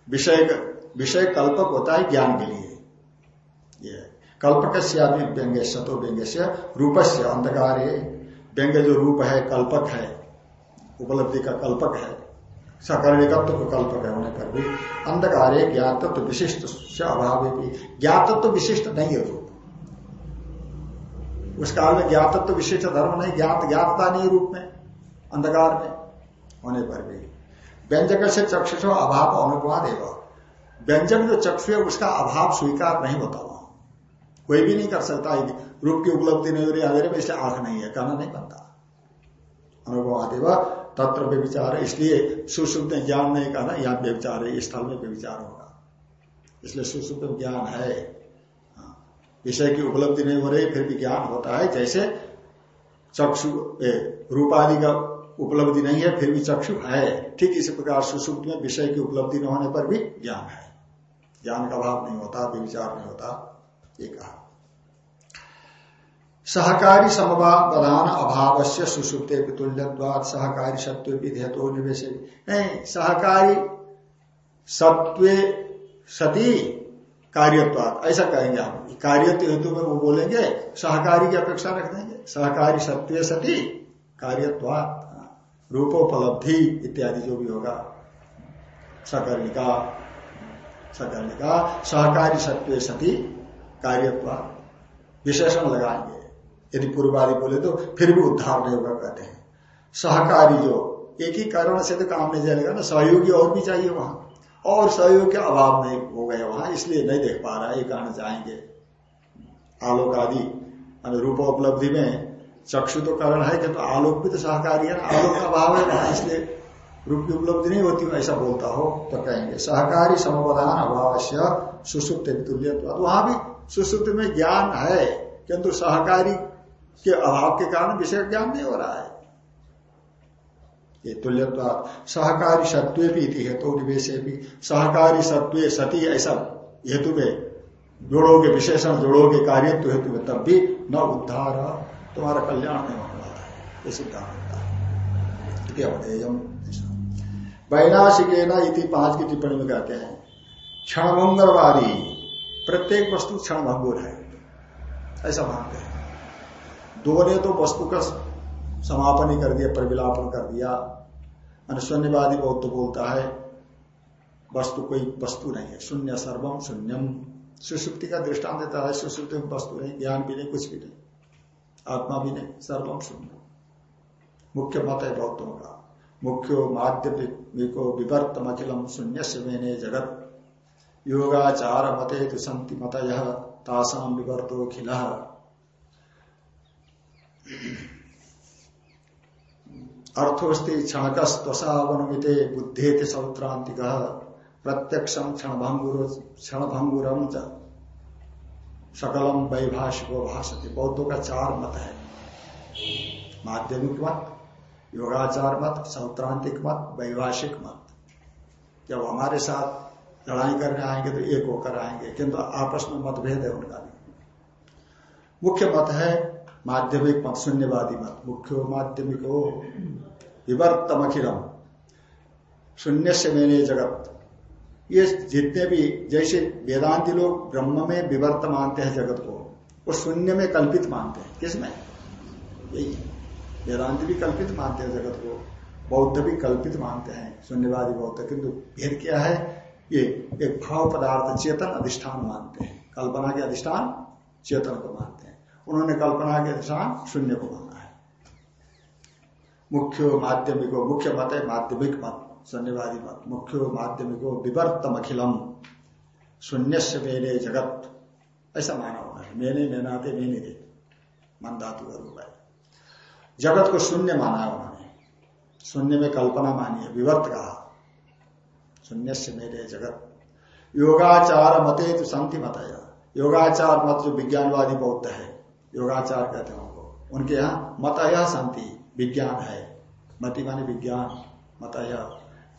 Speaker 1: विषय विषय कल्पक होता है ज्ञान के लिए। ये कल्पक से व्यंग्य सतो व्यंग्य से रूप से अंधकार व्यंग्य जो रूप है कल्पक है, उपलब्धि का कल्पक है। सकर्णिकत्व तो कल्पक होने पर भी अंधकार ज्ञातत्व विशिष्ट से अभाव भी। ज्ञातत्व विशिष्ट नहीं है रूप उस काल में ज्ञातत्व विशिष्ट धर्म नहीं, ज्ञात ज्ञातता नहीं रूप में, अंधकार में होने पर भी। व्यंजक से चक्षुषो अभाव अनुपवाद एवं। व्यंजक जो चक्षु है, उसका अभाव स्वीकार नहीं होता वहाँ। कोई भी नहीं कर सकता रूप की उपलब्धि नहीं हो रही, अंधेरे में इसलिए आँख नहीं है, कहना नहीं बनता। अनुभव तत्र व्यविचार, इसलिए सुसुप्त ज्ञान नहीं कहना यहाँ व्यविचार है स्थल में व्यविचार होगा। इसलिए सुसुप्त ज्ञान है। हाँ। विषय की उपलब्धि नहीं हो रही, फिर भी ज्ञान होता है, जैसे चक्षु रूपादि का उपलब्धि नहीं है, फिर भी चक्षु है। ठीक इसी प्रकार सुसुप्त में विषय की उपलब्धि न होने पर भी ज्ञान है। ज्ञान का अभाव नहीं होता विचार नहीं होता, ये कहा। सहकारी समवादान अभाव से सुसुप्ते तुल्यवाद सहकारी सत्व हेतु निवेश। नहीं, सहकारी सत्व सती कार्यत्वाद ऐसा कहेंगे हम। कार्य हेतु में वो बोलेंगे, सहकारी की अपेक्षा रख देंगे। सहकारी सत्व सती कार्यत्वाद रूपोपलब्धि इत्यादि जो भी होगा। सकर्णिका सकर्णिका सहकारी सत्व सती कार्यत्वाद विशेषण लगाएँगे। यदि पूर्वादि बोले तो फिर भी उद्धार नहीं होगा कहते हैं। सहकारी जो, एक ही कारण से तो काम नहीं चलेगा ना, सहयोगी और भी चाहिए वहाँ। और सहयोग के अभाव नहीं हो गए वहाँ, इसलिए नहीं देख पा रहा है ये कारण जाएँगे। आलोक आदि रूप उपलब्धि में चक्षु तो कारण है कि तो आलोक भी तो सहकारी है, आलोक का अभाव है वहाँ इसलिए रूप की उपलब्धि नहीं होती, ऐसा बोलता हो तो कहेंगे, सहकारी समवधान अभाव सुसुप्त तुल्य वहाँ भी सुसुप्त में ज्ञान है, किंतु सहकारी के अभाव के कारण विषय ज्ञान नहीं हो रहा है। ये तुल्यत्व सहकारी सत्व भी हेतु निवेश भी। सहकारी सत्व सती ऐसा हेतु में जोड़ोगे, विशेषण जोड़ोगे कार्य हेतु में, तब भी न उद्धार, तुम्हारा कल्याण नहीं होने वाला है। ये सिद्धांत होता वैनाशिक इति पाँच की टिप्पणी में कहते हैं क्षणभंगरवादी प्रत्येक वस्तु क्षणभंगुर है। ऐसा मानते हैं। दो ने तो वस्तु का समापन ही कर दिया, परिविलापन कर दिया। शून्यवादी बहुत तो बोलता है, वस्तु कोई वस्तु नहीं है। शून्य सर्वम शून्यम। सुसुप्ति का दृष्टांत देता है, सुसुप्ति में वस्तु नहीं, ज्ञान भी नहीं, कुछ भी नहीं। आत्मा भी नहीं, सर्वम शून्य मुख्य मत है बौद्धों का। मुख्यो माध्यमिको विवर्तम अखिलम शून्य से मैंने जगत। योगाचार मते दुसंति मत तासाम विवर्तो खिला अर्थोस्ति क्षणकस्वसावनुमिते बुद्धेति सौत्रांतिक प्रत्यक्ष क्षणभंगुर क्षणभंगुरम सकलम वैभाषिको भाषति बौद्धों का चार मत है। माध्यमिक मत योगाचार मत सौत्रांतिक मत वैभाषिक मत जब हमारे साथ लड़ाई करने आएँगे तो एक होकर आएँगे, किंतु आपस में मतभेद है उनका भी। मुख्य मत है माध्यमिक शून्यवादी मत, मुख्य हो माध्यमिक हो विवर्तम अखिलम शून्य से मेरे जगत। ये जितने भी, जैसे वेदांति लोग ब्रह्म में विवर्त मानते हैं जगत को, वो शून्य में कल्पित मानते हैं। किसमें? यही वेदांति भी कल्पित मानते हैं जगत को, बौद्ध भी कल्पित मानते हैं। शून्यवादी बौद्ध, किंतु भेद क्या है? ये एक भाव पदार्थ चेतन अधिष्ठान मानते हैं। कल्पना के अधिष्ठान चेतन को मानते हैं। उन्होंने कल्पना के अनुसार शून्य को माना है। मुख्य माध्यमिको, मुख्य मत है माध्यमिक मत, शून्यवादी मत। मुख्य माध्यमिको विवर्तम अखिलम शून्य से मेरे जगत। ऐसा माना हुआ है। मैंने, मैनाते मैंने दे मन धातु जगत को शून्य माना है उन्होंने। शून्य में कल्पना मानी है विवर्त कहा। शून्य से मेरे जगत। योगाचार मते तो शांति मत योगाचार मत जो विज्ञानवादी बौद्ध है। योगाचार कहते हैं उनको। उनके यहाँ मतया शांति विज्ञान है। मति माने विज्ञान, मतया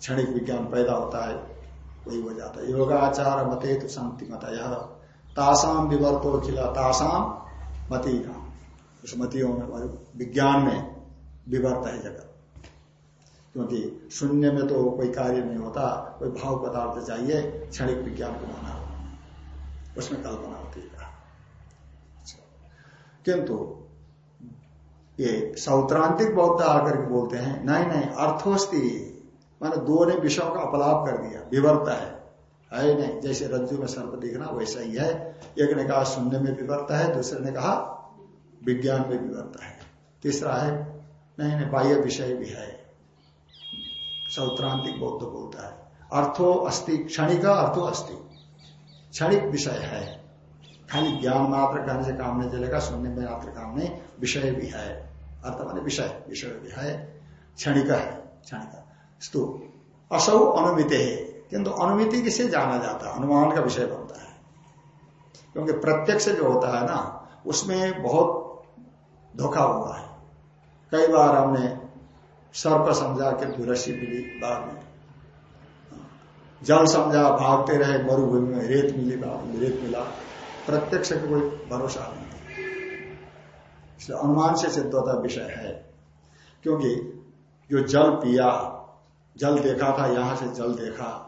Speaker 1: क्षणिक विज्ञान पैदा होता है, वही हो जाता है। योगाचार मते तो शांति मतया। तासाम विवर्तो खिला तासाम मती का उस मतियों में विज्ञान में विवर्त है जगत। क्योंकि शून्य में तो कोई कार्य नहीं होता, कोई भाव पदार्थ चाहिए, क्षणिक विज्ञान को माना उसमें कल्पना किंतु ये सौत्रांतिक बौद्ध आकर के बोलते हैं, नहीं नहीं, अर्थोस्ती मैंने दो ने विषयों का अपलाप कर दिया, विवर्त है। है नहीं, जैसे रज्जु में सर्प दिखना वैसा ही है। एक ने कहा, शून्य में विवर्त है, दूसरे ने कहा, विज्ञान में विवर्त है। तीसरा है, नहीं नहीं, बाह्य विषय भी है। सौत्रांतिक बौद्ध बोलता है अर्थो अस्थि क्षणिक अर्थो अस्थि क्षणिक विषय है। खाली ज्ञान मात्र कहने से काम नहीं चलेगा, सुनने में मात्र काम नहीं, विषय भी है। अर्थ माने विषय विषय भी है, क्षणिक है, क्षणिक। स्तु। असौ अनुमित। है किंतु अनुमिति किसे जाना जाता है? अनुमान का विषय बनता है। क्योंकि प्रत्यक्ष जो होता है ना, उसमें बहुत धोखा हुआ है। कई बार हमने सर्प समझा के दुरसी मिली बाद में। जल समझा, भागते रहे, मरुभूमि में रेत मिली बाद में, रेत मिला। प्रत्यक्ष का कोई भरोसा नहीं। इसलिए अनुमान से सिद्ध होता विषय है। क्योंकि जो जल पिया, जल देखा था, यहाँ से जल देखा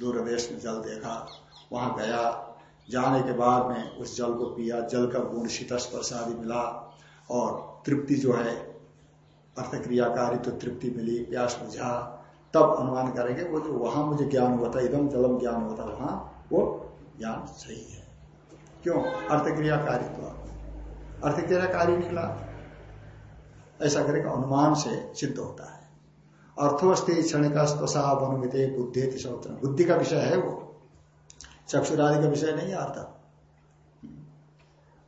Speaker 1: दूरदेश में जल देखा, वहाँ गया, जाने के बाद में उस जल को पिया, जल का गुण शीत स्पर्शादि मिला, और तृप्ति जो है, अर्थक्रियाकारी तो तृप्ति मिली, प्यास बुझा, तब अनुमान करेंगे, वो जो वहाँ मुझे ज्ञान हुआ था एकदम जलम ज्ञान हुआ था, वहाँ वो ज्ञान सही है। क्यों? अर्थक्रियाकारी तो अर्थक्रियाकारी निकला ऐसा करेगा अनुमान से सिद्ध होता है। अर्थोस्ती क्षणिका अनुमित बुद्धि बुद्धि का विषय है वो। चक्षुरादि का विषय नहीं अर्थ।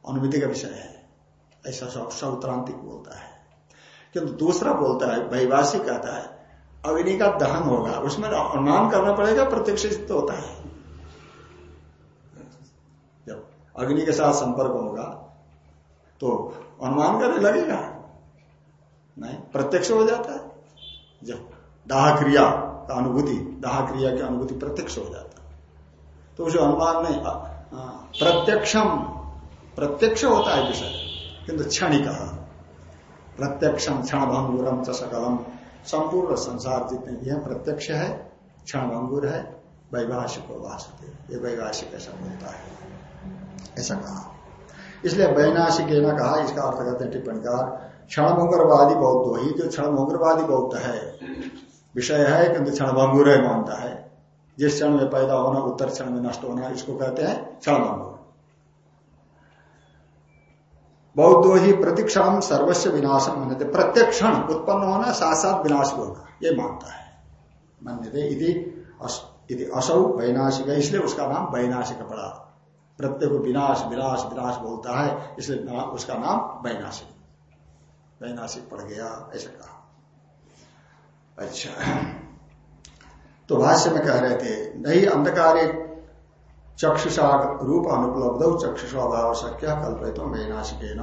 Speaker 1: अनुमिति का विषय है। ऐसा सौत्रांतिक बोलता है। किंतु दूसरा बोलता है, वैवासिक कहता है अग्नि का दहन होगा। उसमें अनुमान करना पड़ेगा, प्रत्यक्ष सिद्ध होता है जब अग्नि के साथ संपर्क होगा तो अनुमान करने लगेगा। नहीं, प्रत्यक्ष हो जाता है। जब दाह क्रिया का अनुभूति, दाह क्रिया की अनुभूति प्रत्यक्ष हो जाता है। तो उसे अनुमान नहीं प्रत्यक्षम, प्रत्यक्ष होता है विषय, किंतु क्षणिक। प्रत्यक्षम क्षण भंगुरम च सकलम। संपूर्ण संसार जितने भी है, प्रत्यक्ष है क्षण भंगुर है, वैभाषिक वासते ये वैभाषिक ऐसा बोलता है। ऐसा कहा। इसलिए वैनाशिक ना कहा, इसका अर्थ करते हैं टिप्पणीकार, क्षणभंगुरवादी बौद्ध ही, जो क्षणभंगुरवादी बौद्ध है। विषय है किंतु क्षणभंगुर है मानता है। जिस क्षण में पैदा होना, उत्तर क्षण में नष्ट होना, इसको कहते हैं क्षणभंगुर। बौद्धो ही प्रतिक्षण सर्वस्व विनाशम मानते प्रत्येक क्षण उत्पन्न होना साथ साथ विनाश होगा। ये मानता है। मान्यते यदि असौ वैनाशिक इसलिए उसका नाम वैनाशिक पड़ा। प्रत्येक विनाश विनाश विनाश बोलता है इसलिए ना, उसका नाम वैनाशिक। वैनाशिक पड़ गया ऐसा कहा। अच्छा। तो भाष्य में कह रहे थे नहीं अंधकार चक्षुषा रूप अनुपलब्ध चक्षुष अभाव शक्य कल्पित वैनाशिक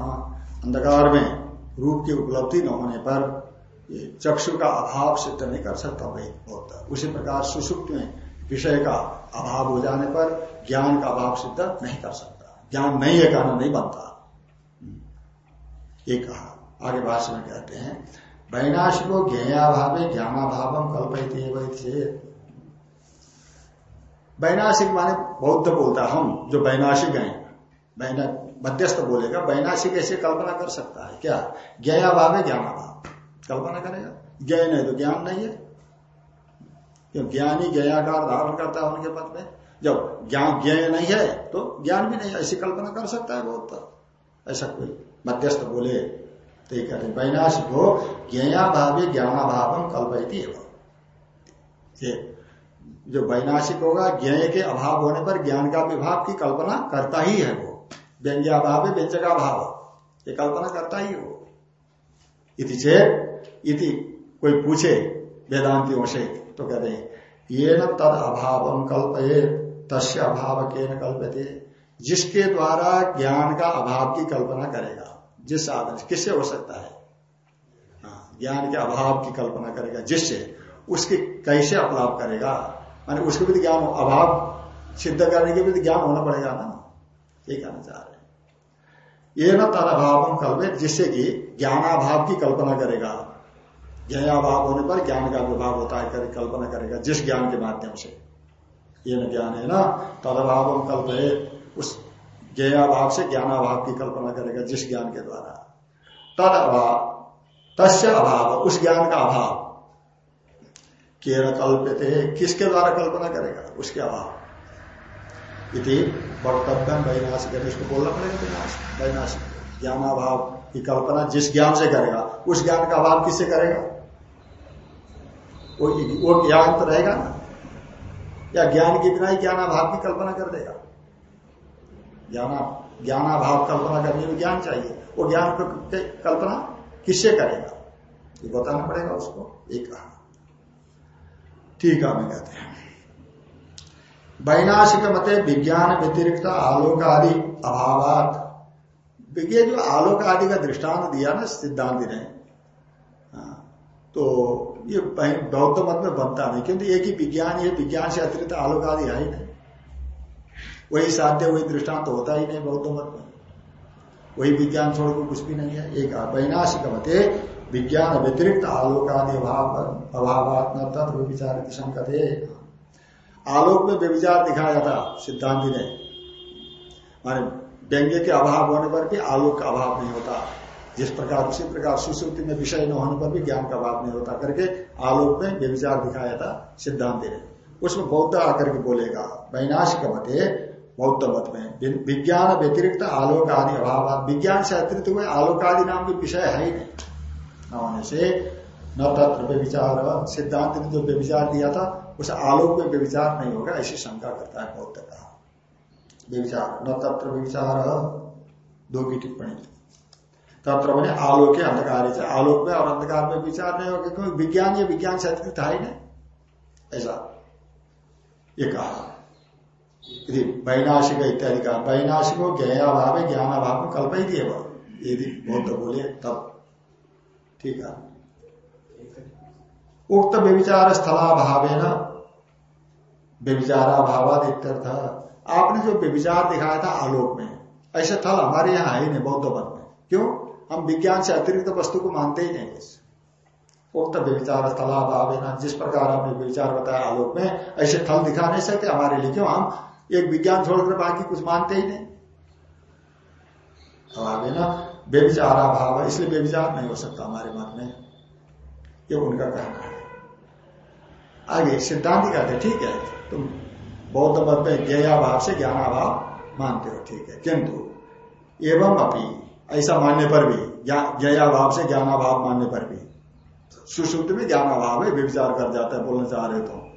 Speaker 1: अंधकार में रूप की उपलब्धि न होने पर चक्षु का अभाव सिद्ध नहीं कर सकता वही होता उसी प्रकार सुसुप्त में विषय का अभाव हो जाने पर ज्ञान का अभाव सिद्ध नहीं कर सकता। ज्ञान नहीं है कहना नहीं बनता। ये कहा। आगे भाषण में कहते हैं, वैनाशिको ज्ञाभाव ज्ञानाभाव कल्पित वैनाशिक माने बौद्ध बोलता हम, जो वैनाशिक हैं। मध्यस्थ बोलेगा, वैनाशिक ऐसे कल्पना कर सकता है क्या? ज्ञाभाव ज्ञानाभाव। कल्पना करेगा। ज्ञ नहीं तो ज्ञान नहीं है। क्यों ज्ञानी ज्ञाकार धारण करता है उनके पद में, जब ज्ञान ज्ञ नहीं है तो ज्ञान भी नहीं ऐसी कल्पना कर सकता है बहुत। ऐसा कोई मध्यस्थ बोले तो ये कहते हैं वैनाशिक हो ज्ञाभावी ज्ञानाभाव कल्पयती है ये जो वैनाशिक होगा ज्ञ के अभाव होने पर ज्ञान का विभाव की कल्पना करता ही है वो। व्यंग्याभाव है व्यंजका भाव, ये कल्पना करता ही वो। इति चेत, इति कोई पूछे वेदांतियों से तो कहते हैं ये न तद अभाव कल्पये तस्य अभाव के न कल्पते जिसके द्वारा ज्ञान का अभाव की कल्पना करेगा जिस साधन किससे हो सकता है? हाँ, ज्ञान के अभाव की कल्पना करेगा जिससे? उसके कैसे अपलाप करेगा? माने उसके भी ज्ञान अभाव सिद्ध करने के भी ज्ञान होना पड़ेगा ना। ये कहना चाह रहे ये न तद अभाव कल्पित जिससे कि ज्ञानाभाव की कल्पना करेगा। ज्ञानाभाव होने पर ज्ञान का विभाग होता है कल्पना करेगा, जिस ज्ञान के माध्यम से। ये न ज्ञान है ना, तदभाव कल्प है उस ज्ञाभाव से ज्ञानाभाव की कल्पना करेगा, जिस ज्ञान के द्वारा। तद अभाव तस्य अभाव, उस ज्ञान का अभाव। केर कल्पित किसके द्वारा कल्पना करेगा? उसके अभाव। इति वक्तव्य वैनाशिक बोलना पड़ेगा विनाश वैनाशिक, ज्ञानाभाव। की कल्पना जिस ज्ञान से करेगा, उस ज्ञान का अभाव किससे करेगा? वो वो ज्ञान तो रहेगा ना। या ज्ञान के बिना ही ज्ञान अभाव की कल्पना कर देगा। ज्ञाना ज्ञानाभाव कल्पना करने में ज्ञान चाहिए। वो ज्ञान कल्पना किससे करेगा? ये बताना पड़ेगा उसको, एक कहा ठीक है कहते हैं। वैनाशिक मते विज्ञान व्यतिरिक्त आलोक आदि अभावात विज्ञान जो आलोक आदि का दृष्टांत दिया ना सिद्धांत ने हाँ, तो ये बौद्ध मत में बनता नहीं क्योंकि एक ही विज्ञान ये विज्ञान से अतिरिक्त आलोक आदि है ही नहीं। वही साध्य वही दृष्टांत तो होता ही नहीं बौद्ध मत में। वही विज्ञान छोड़कर कुछ भी नहीं है। एक वैनाशिक मते विज्ञान व्यतिरिक्त आलोक आदि अभाव अभाव न तत्व विचार आलोक में व्यविचार दिखाया था सिद्धांति ने। माने व्यंग्य के अभाव होने पर भी आलोक का अभाव नहीं होता। जिस प्रकार, उसी प्रकार सुश्रुति में विषय न होने पर भी ज्ञान का अभाव नहीं होता करके आलोक में व्यविचार दिखाया था, सिद्धांत ने। उसमें बौद्ध आकर के बोलेगा, वैनाश वैनाशिक मते, बौद्ध मत में विज्ञान व्यतिरिक्त आलोक आदि अभाव, विज्ञान से अतिरिक्त हुए आलोक आदि नाम के विषय है ही नहीं। न होने से न तत्र व्यविचार सिद्धांत ने जो व्यविचार दिया था, उस आलोक में व्यविचार नहीं होगा, ऐसी शंका करता है बौद्ध। व्यविचार न तत्र व्यविचार दो की टिप्पणी। तत्र मैंने आलोक के अंधकार आलोक में और अंधकार में विचार नहीं होगा क्योंकि विज्ञान ये विज्ञान से अतिरिक्त है नहीं। ऐसा। ये कहा। वैनाशिक इत्यादि का वैनाशिक ज्ञाभाव है, ज्ञानाभाव में कल्प ही दिए यदि बौद्ध बोले, तब। ठीक है। उक्त व्यविचार स्थलाभाव ना व्यविचाराभावाद इत्यर्थ आपने जो व्यविचार दिखाया था आलोक में, ऐसे थल हमारे यहाँ है ही नहीं बौद्ध मत में। क्यों? हम विज्ञान से अतिरिक्त वस्तु को मानते ही नहीं। उक्त व्यविचार स्थलाभाव है ना जिस प्रकार आपने व्यविचार बताया आलोक में, ऐसे थल दिखा नहीं सकते हमारे लिए। क्यों? हम एक विज्ञान छोड़कर बाकी कुछ मानते ही नहीं। है ना व्यविचारा भाव इसलिए व्यविचार नहीं हो सकता हमारे मन में। ये उनका कहना है। आगे सिद्धांत कहते ठीक है? तुम बौद्ध मत में ज्ञाभाव से ज्ञानाभाव मानते हो, ठीक है। किंतु एवं अपनी ऐसा मानने पर भी ज्ञाभाव से ज्ञानाभाव मानने पर भी, सुश्रुति में ज्ञानाभाव है व्यविचार कर जाता है, बोलना चाह रहे तो।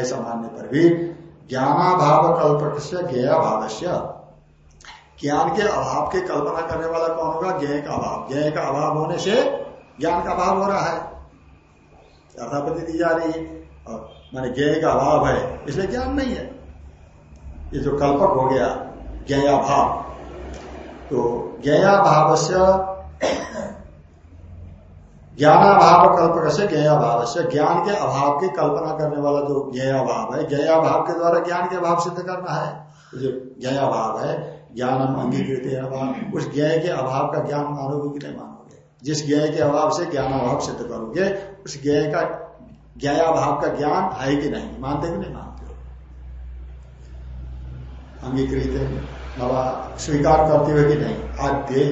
Speaker 1: ऐसा मानने पर भी ज्ञानाभाव कल्पक से ज्ञाभाव ज्ञान के अभाव की कल्पना करने वाला कौन होगा? ज्ञ का अभाव। ज्ञ का अभाव होने से ज्ञान का अभाव हो रहा है। अर्थापति दी जा रही है। और माने ज्ञ का अभाव है, इसलिए ज्ञान नहीं है। ये जो कल्पक हो गया ज्ञाभाव तो ज्ञाभाव से ज्ञानाभाव कल्पक से ज्ञाभाव से ज्ञान के अभाव की कल्पना करने वाला जो ज्ञाभाव है ज्ञाभाव के द्वारा ज्ञान के अभाव सिद्ध करना है। तो जो ज्ञाभाव है, ज्ञानम अंगीकृत अभाव उस ज्ञ के अभाव का ज्ञान मानोगे कि नहीं मानोगे? जिस ज्ञ के अभाव से ज्ञान अभाव सिद्ध करोगे, उस ज्ञ का ज्ञाभाव का ज्ञान है कि नहीं? मानते कि नहीं मानते अंगीकृत स्वीकार करते हो कि नहीं? आद्य,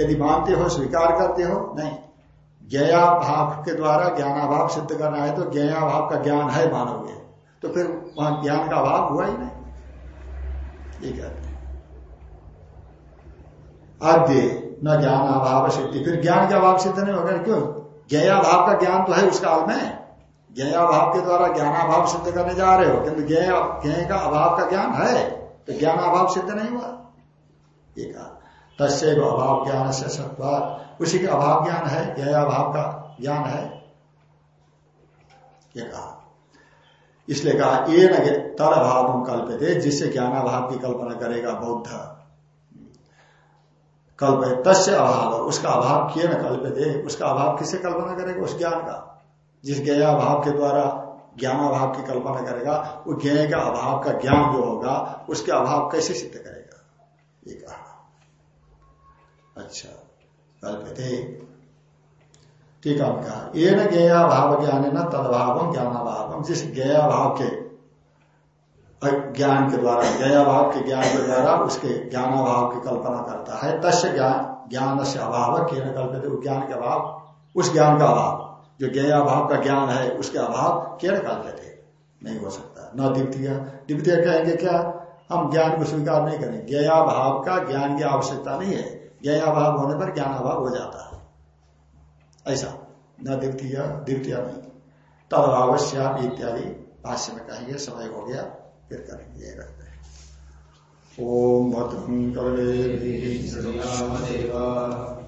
Speaker 1: यदि मानते हो, स्वीकार करते हो, नहीं। ज्ञया भाव के द्वारा ज्ञानाभाव सिद्ध करना है तो ज्ञया भाव का ज्ञान है मानोगे। तो फिर वहाँ ज्ञान का अभाव हुआ ही नहीं। ये कहते हैं। आद्य, न ज्ञान अभाव सिद्धि। फिर ज्ञान का अभाव सिद्ध नहीं होगा, क्यों? ज्ञया भाव का ज्ञान तो है उस काल में। ज्ञया भाव के द्वारा ज्ञानाभाव सिद्ध करने जा रहे हो। किंतु ज्ञ का अभाव का ज्ञान है तो ज्ञानाभाव सिद्ध नहीं हुआ। ये कहा। तस्व अभाव ज्ञान से सत्वाद उसी के अभाव ज्ञान है अभाव का ज्ञान है। ये कहा। इसलिए कहा ये न तर अभाव कल्प थे जिससे ज्ञानाभाव की कल्पना करेगा बौद्ध। कल्प तस्य अभाव, उसका अभाव किए न कल्प दे उसका अभाव किससे कल्पना करेगा? उस ज्ञान का। जिस ज्ञा भाव के द्वारा ज्ञानाभाव की कल्पना करेगा, वो ज्ञ का अभाव का ज्ञान जो होगा, उसके अभाव कैसे सिद्ध करेगा? ये कहा। अच्छा कल्पते। ठीक है, कहा। ये न ज्ञा भाव ज्ञान है न तदभाव ज्ञानाभाव। जिस ज्ञा भाव के ज्ञान के द्वारा ज्ञा भाव के ज्ञान के द्वारा उसके ज्ञानाभाव की कल्पना करता है, तस्य ज्ञान ज्ञान से अभाव के कल्पते? ज्ञान के अभाव, उस ज्ञान का अभाव। जो ज्ञा भाव का ज्ञान है, उसके अभाव क्या कल्पते नहीं हो सकता। न द्वितीय। द्वितीय कहेंगे क्या? हम ज्ञान को स्वीकार नहीं करेंगे। ज्ञा भाव का ज्ञान की आवश्यकता नहीं है। ज्ञा भाव होने पर ज्ञान अभाव हो जाता है। ऐसा। न द्वितीय द्वितीय नहीं। तब अवश्य इत्यादि भाष्य में कहेंगे, समय हो गया, फिर करेंगे, ये हैं। ओम भद्रम कवले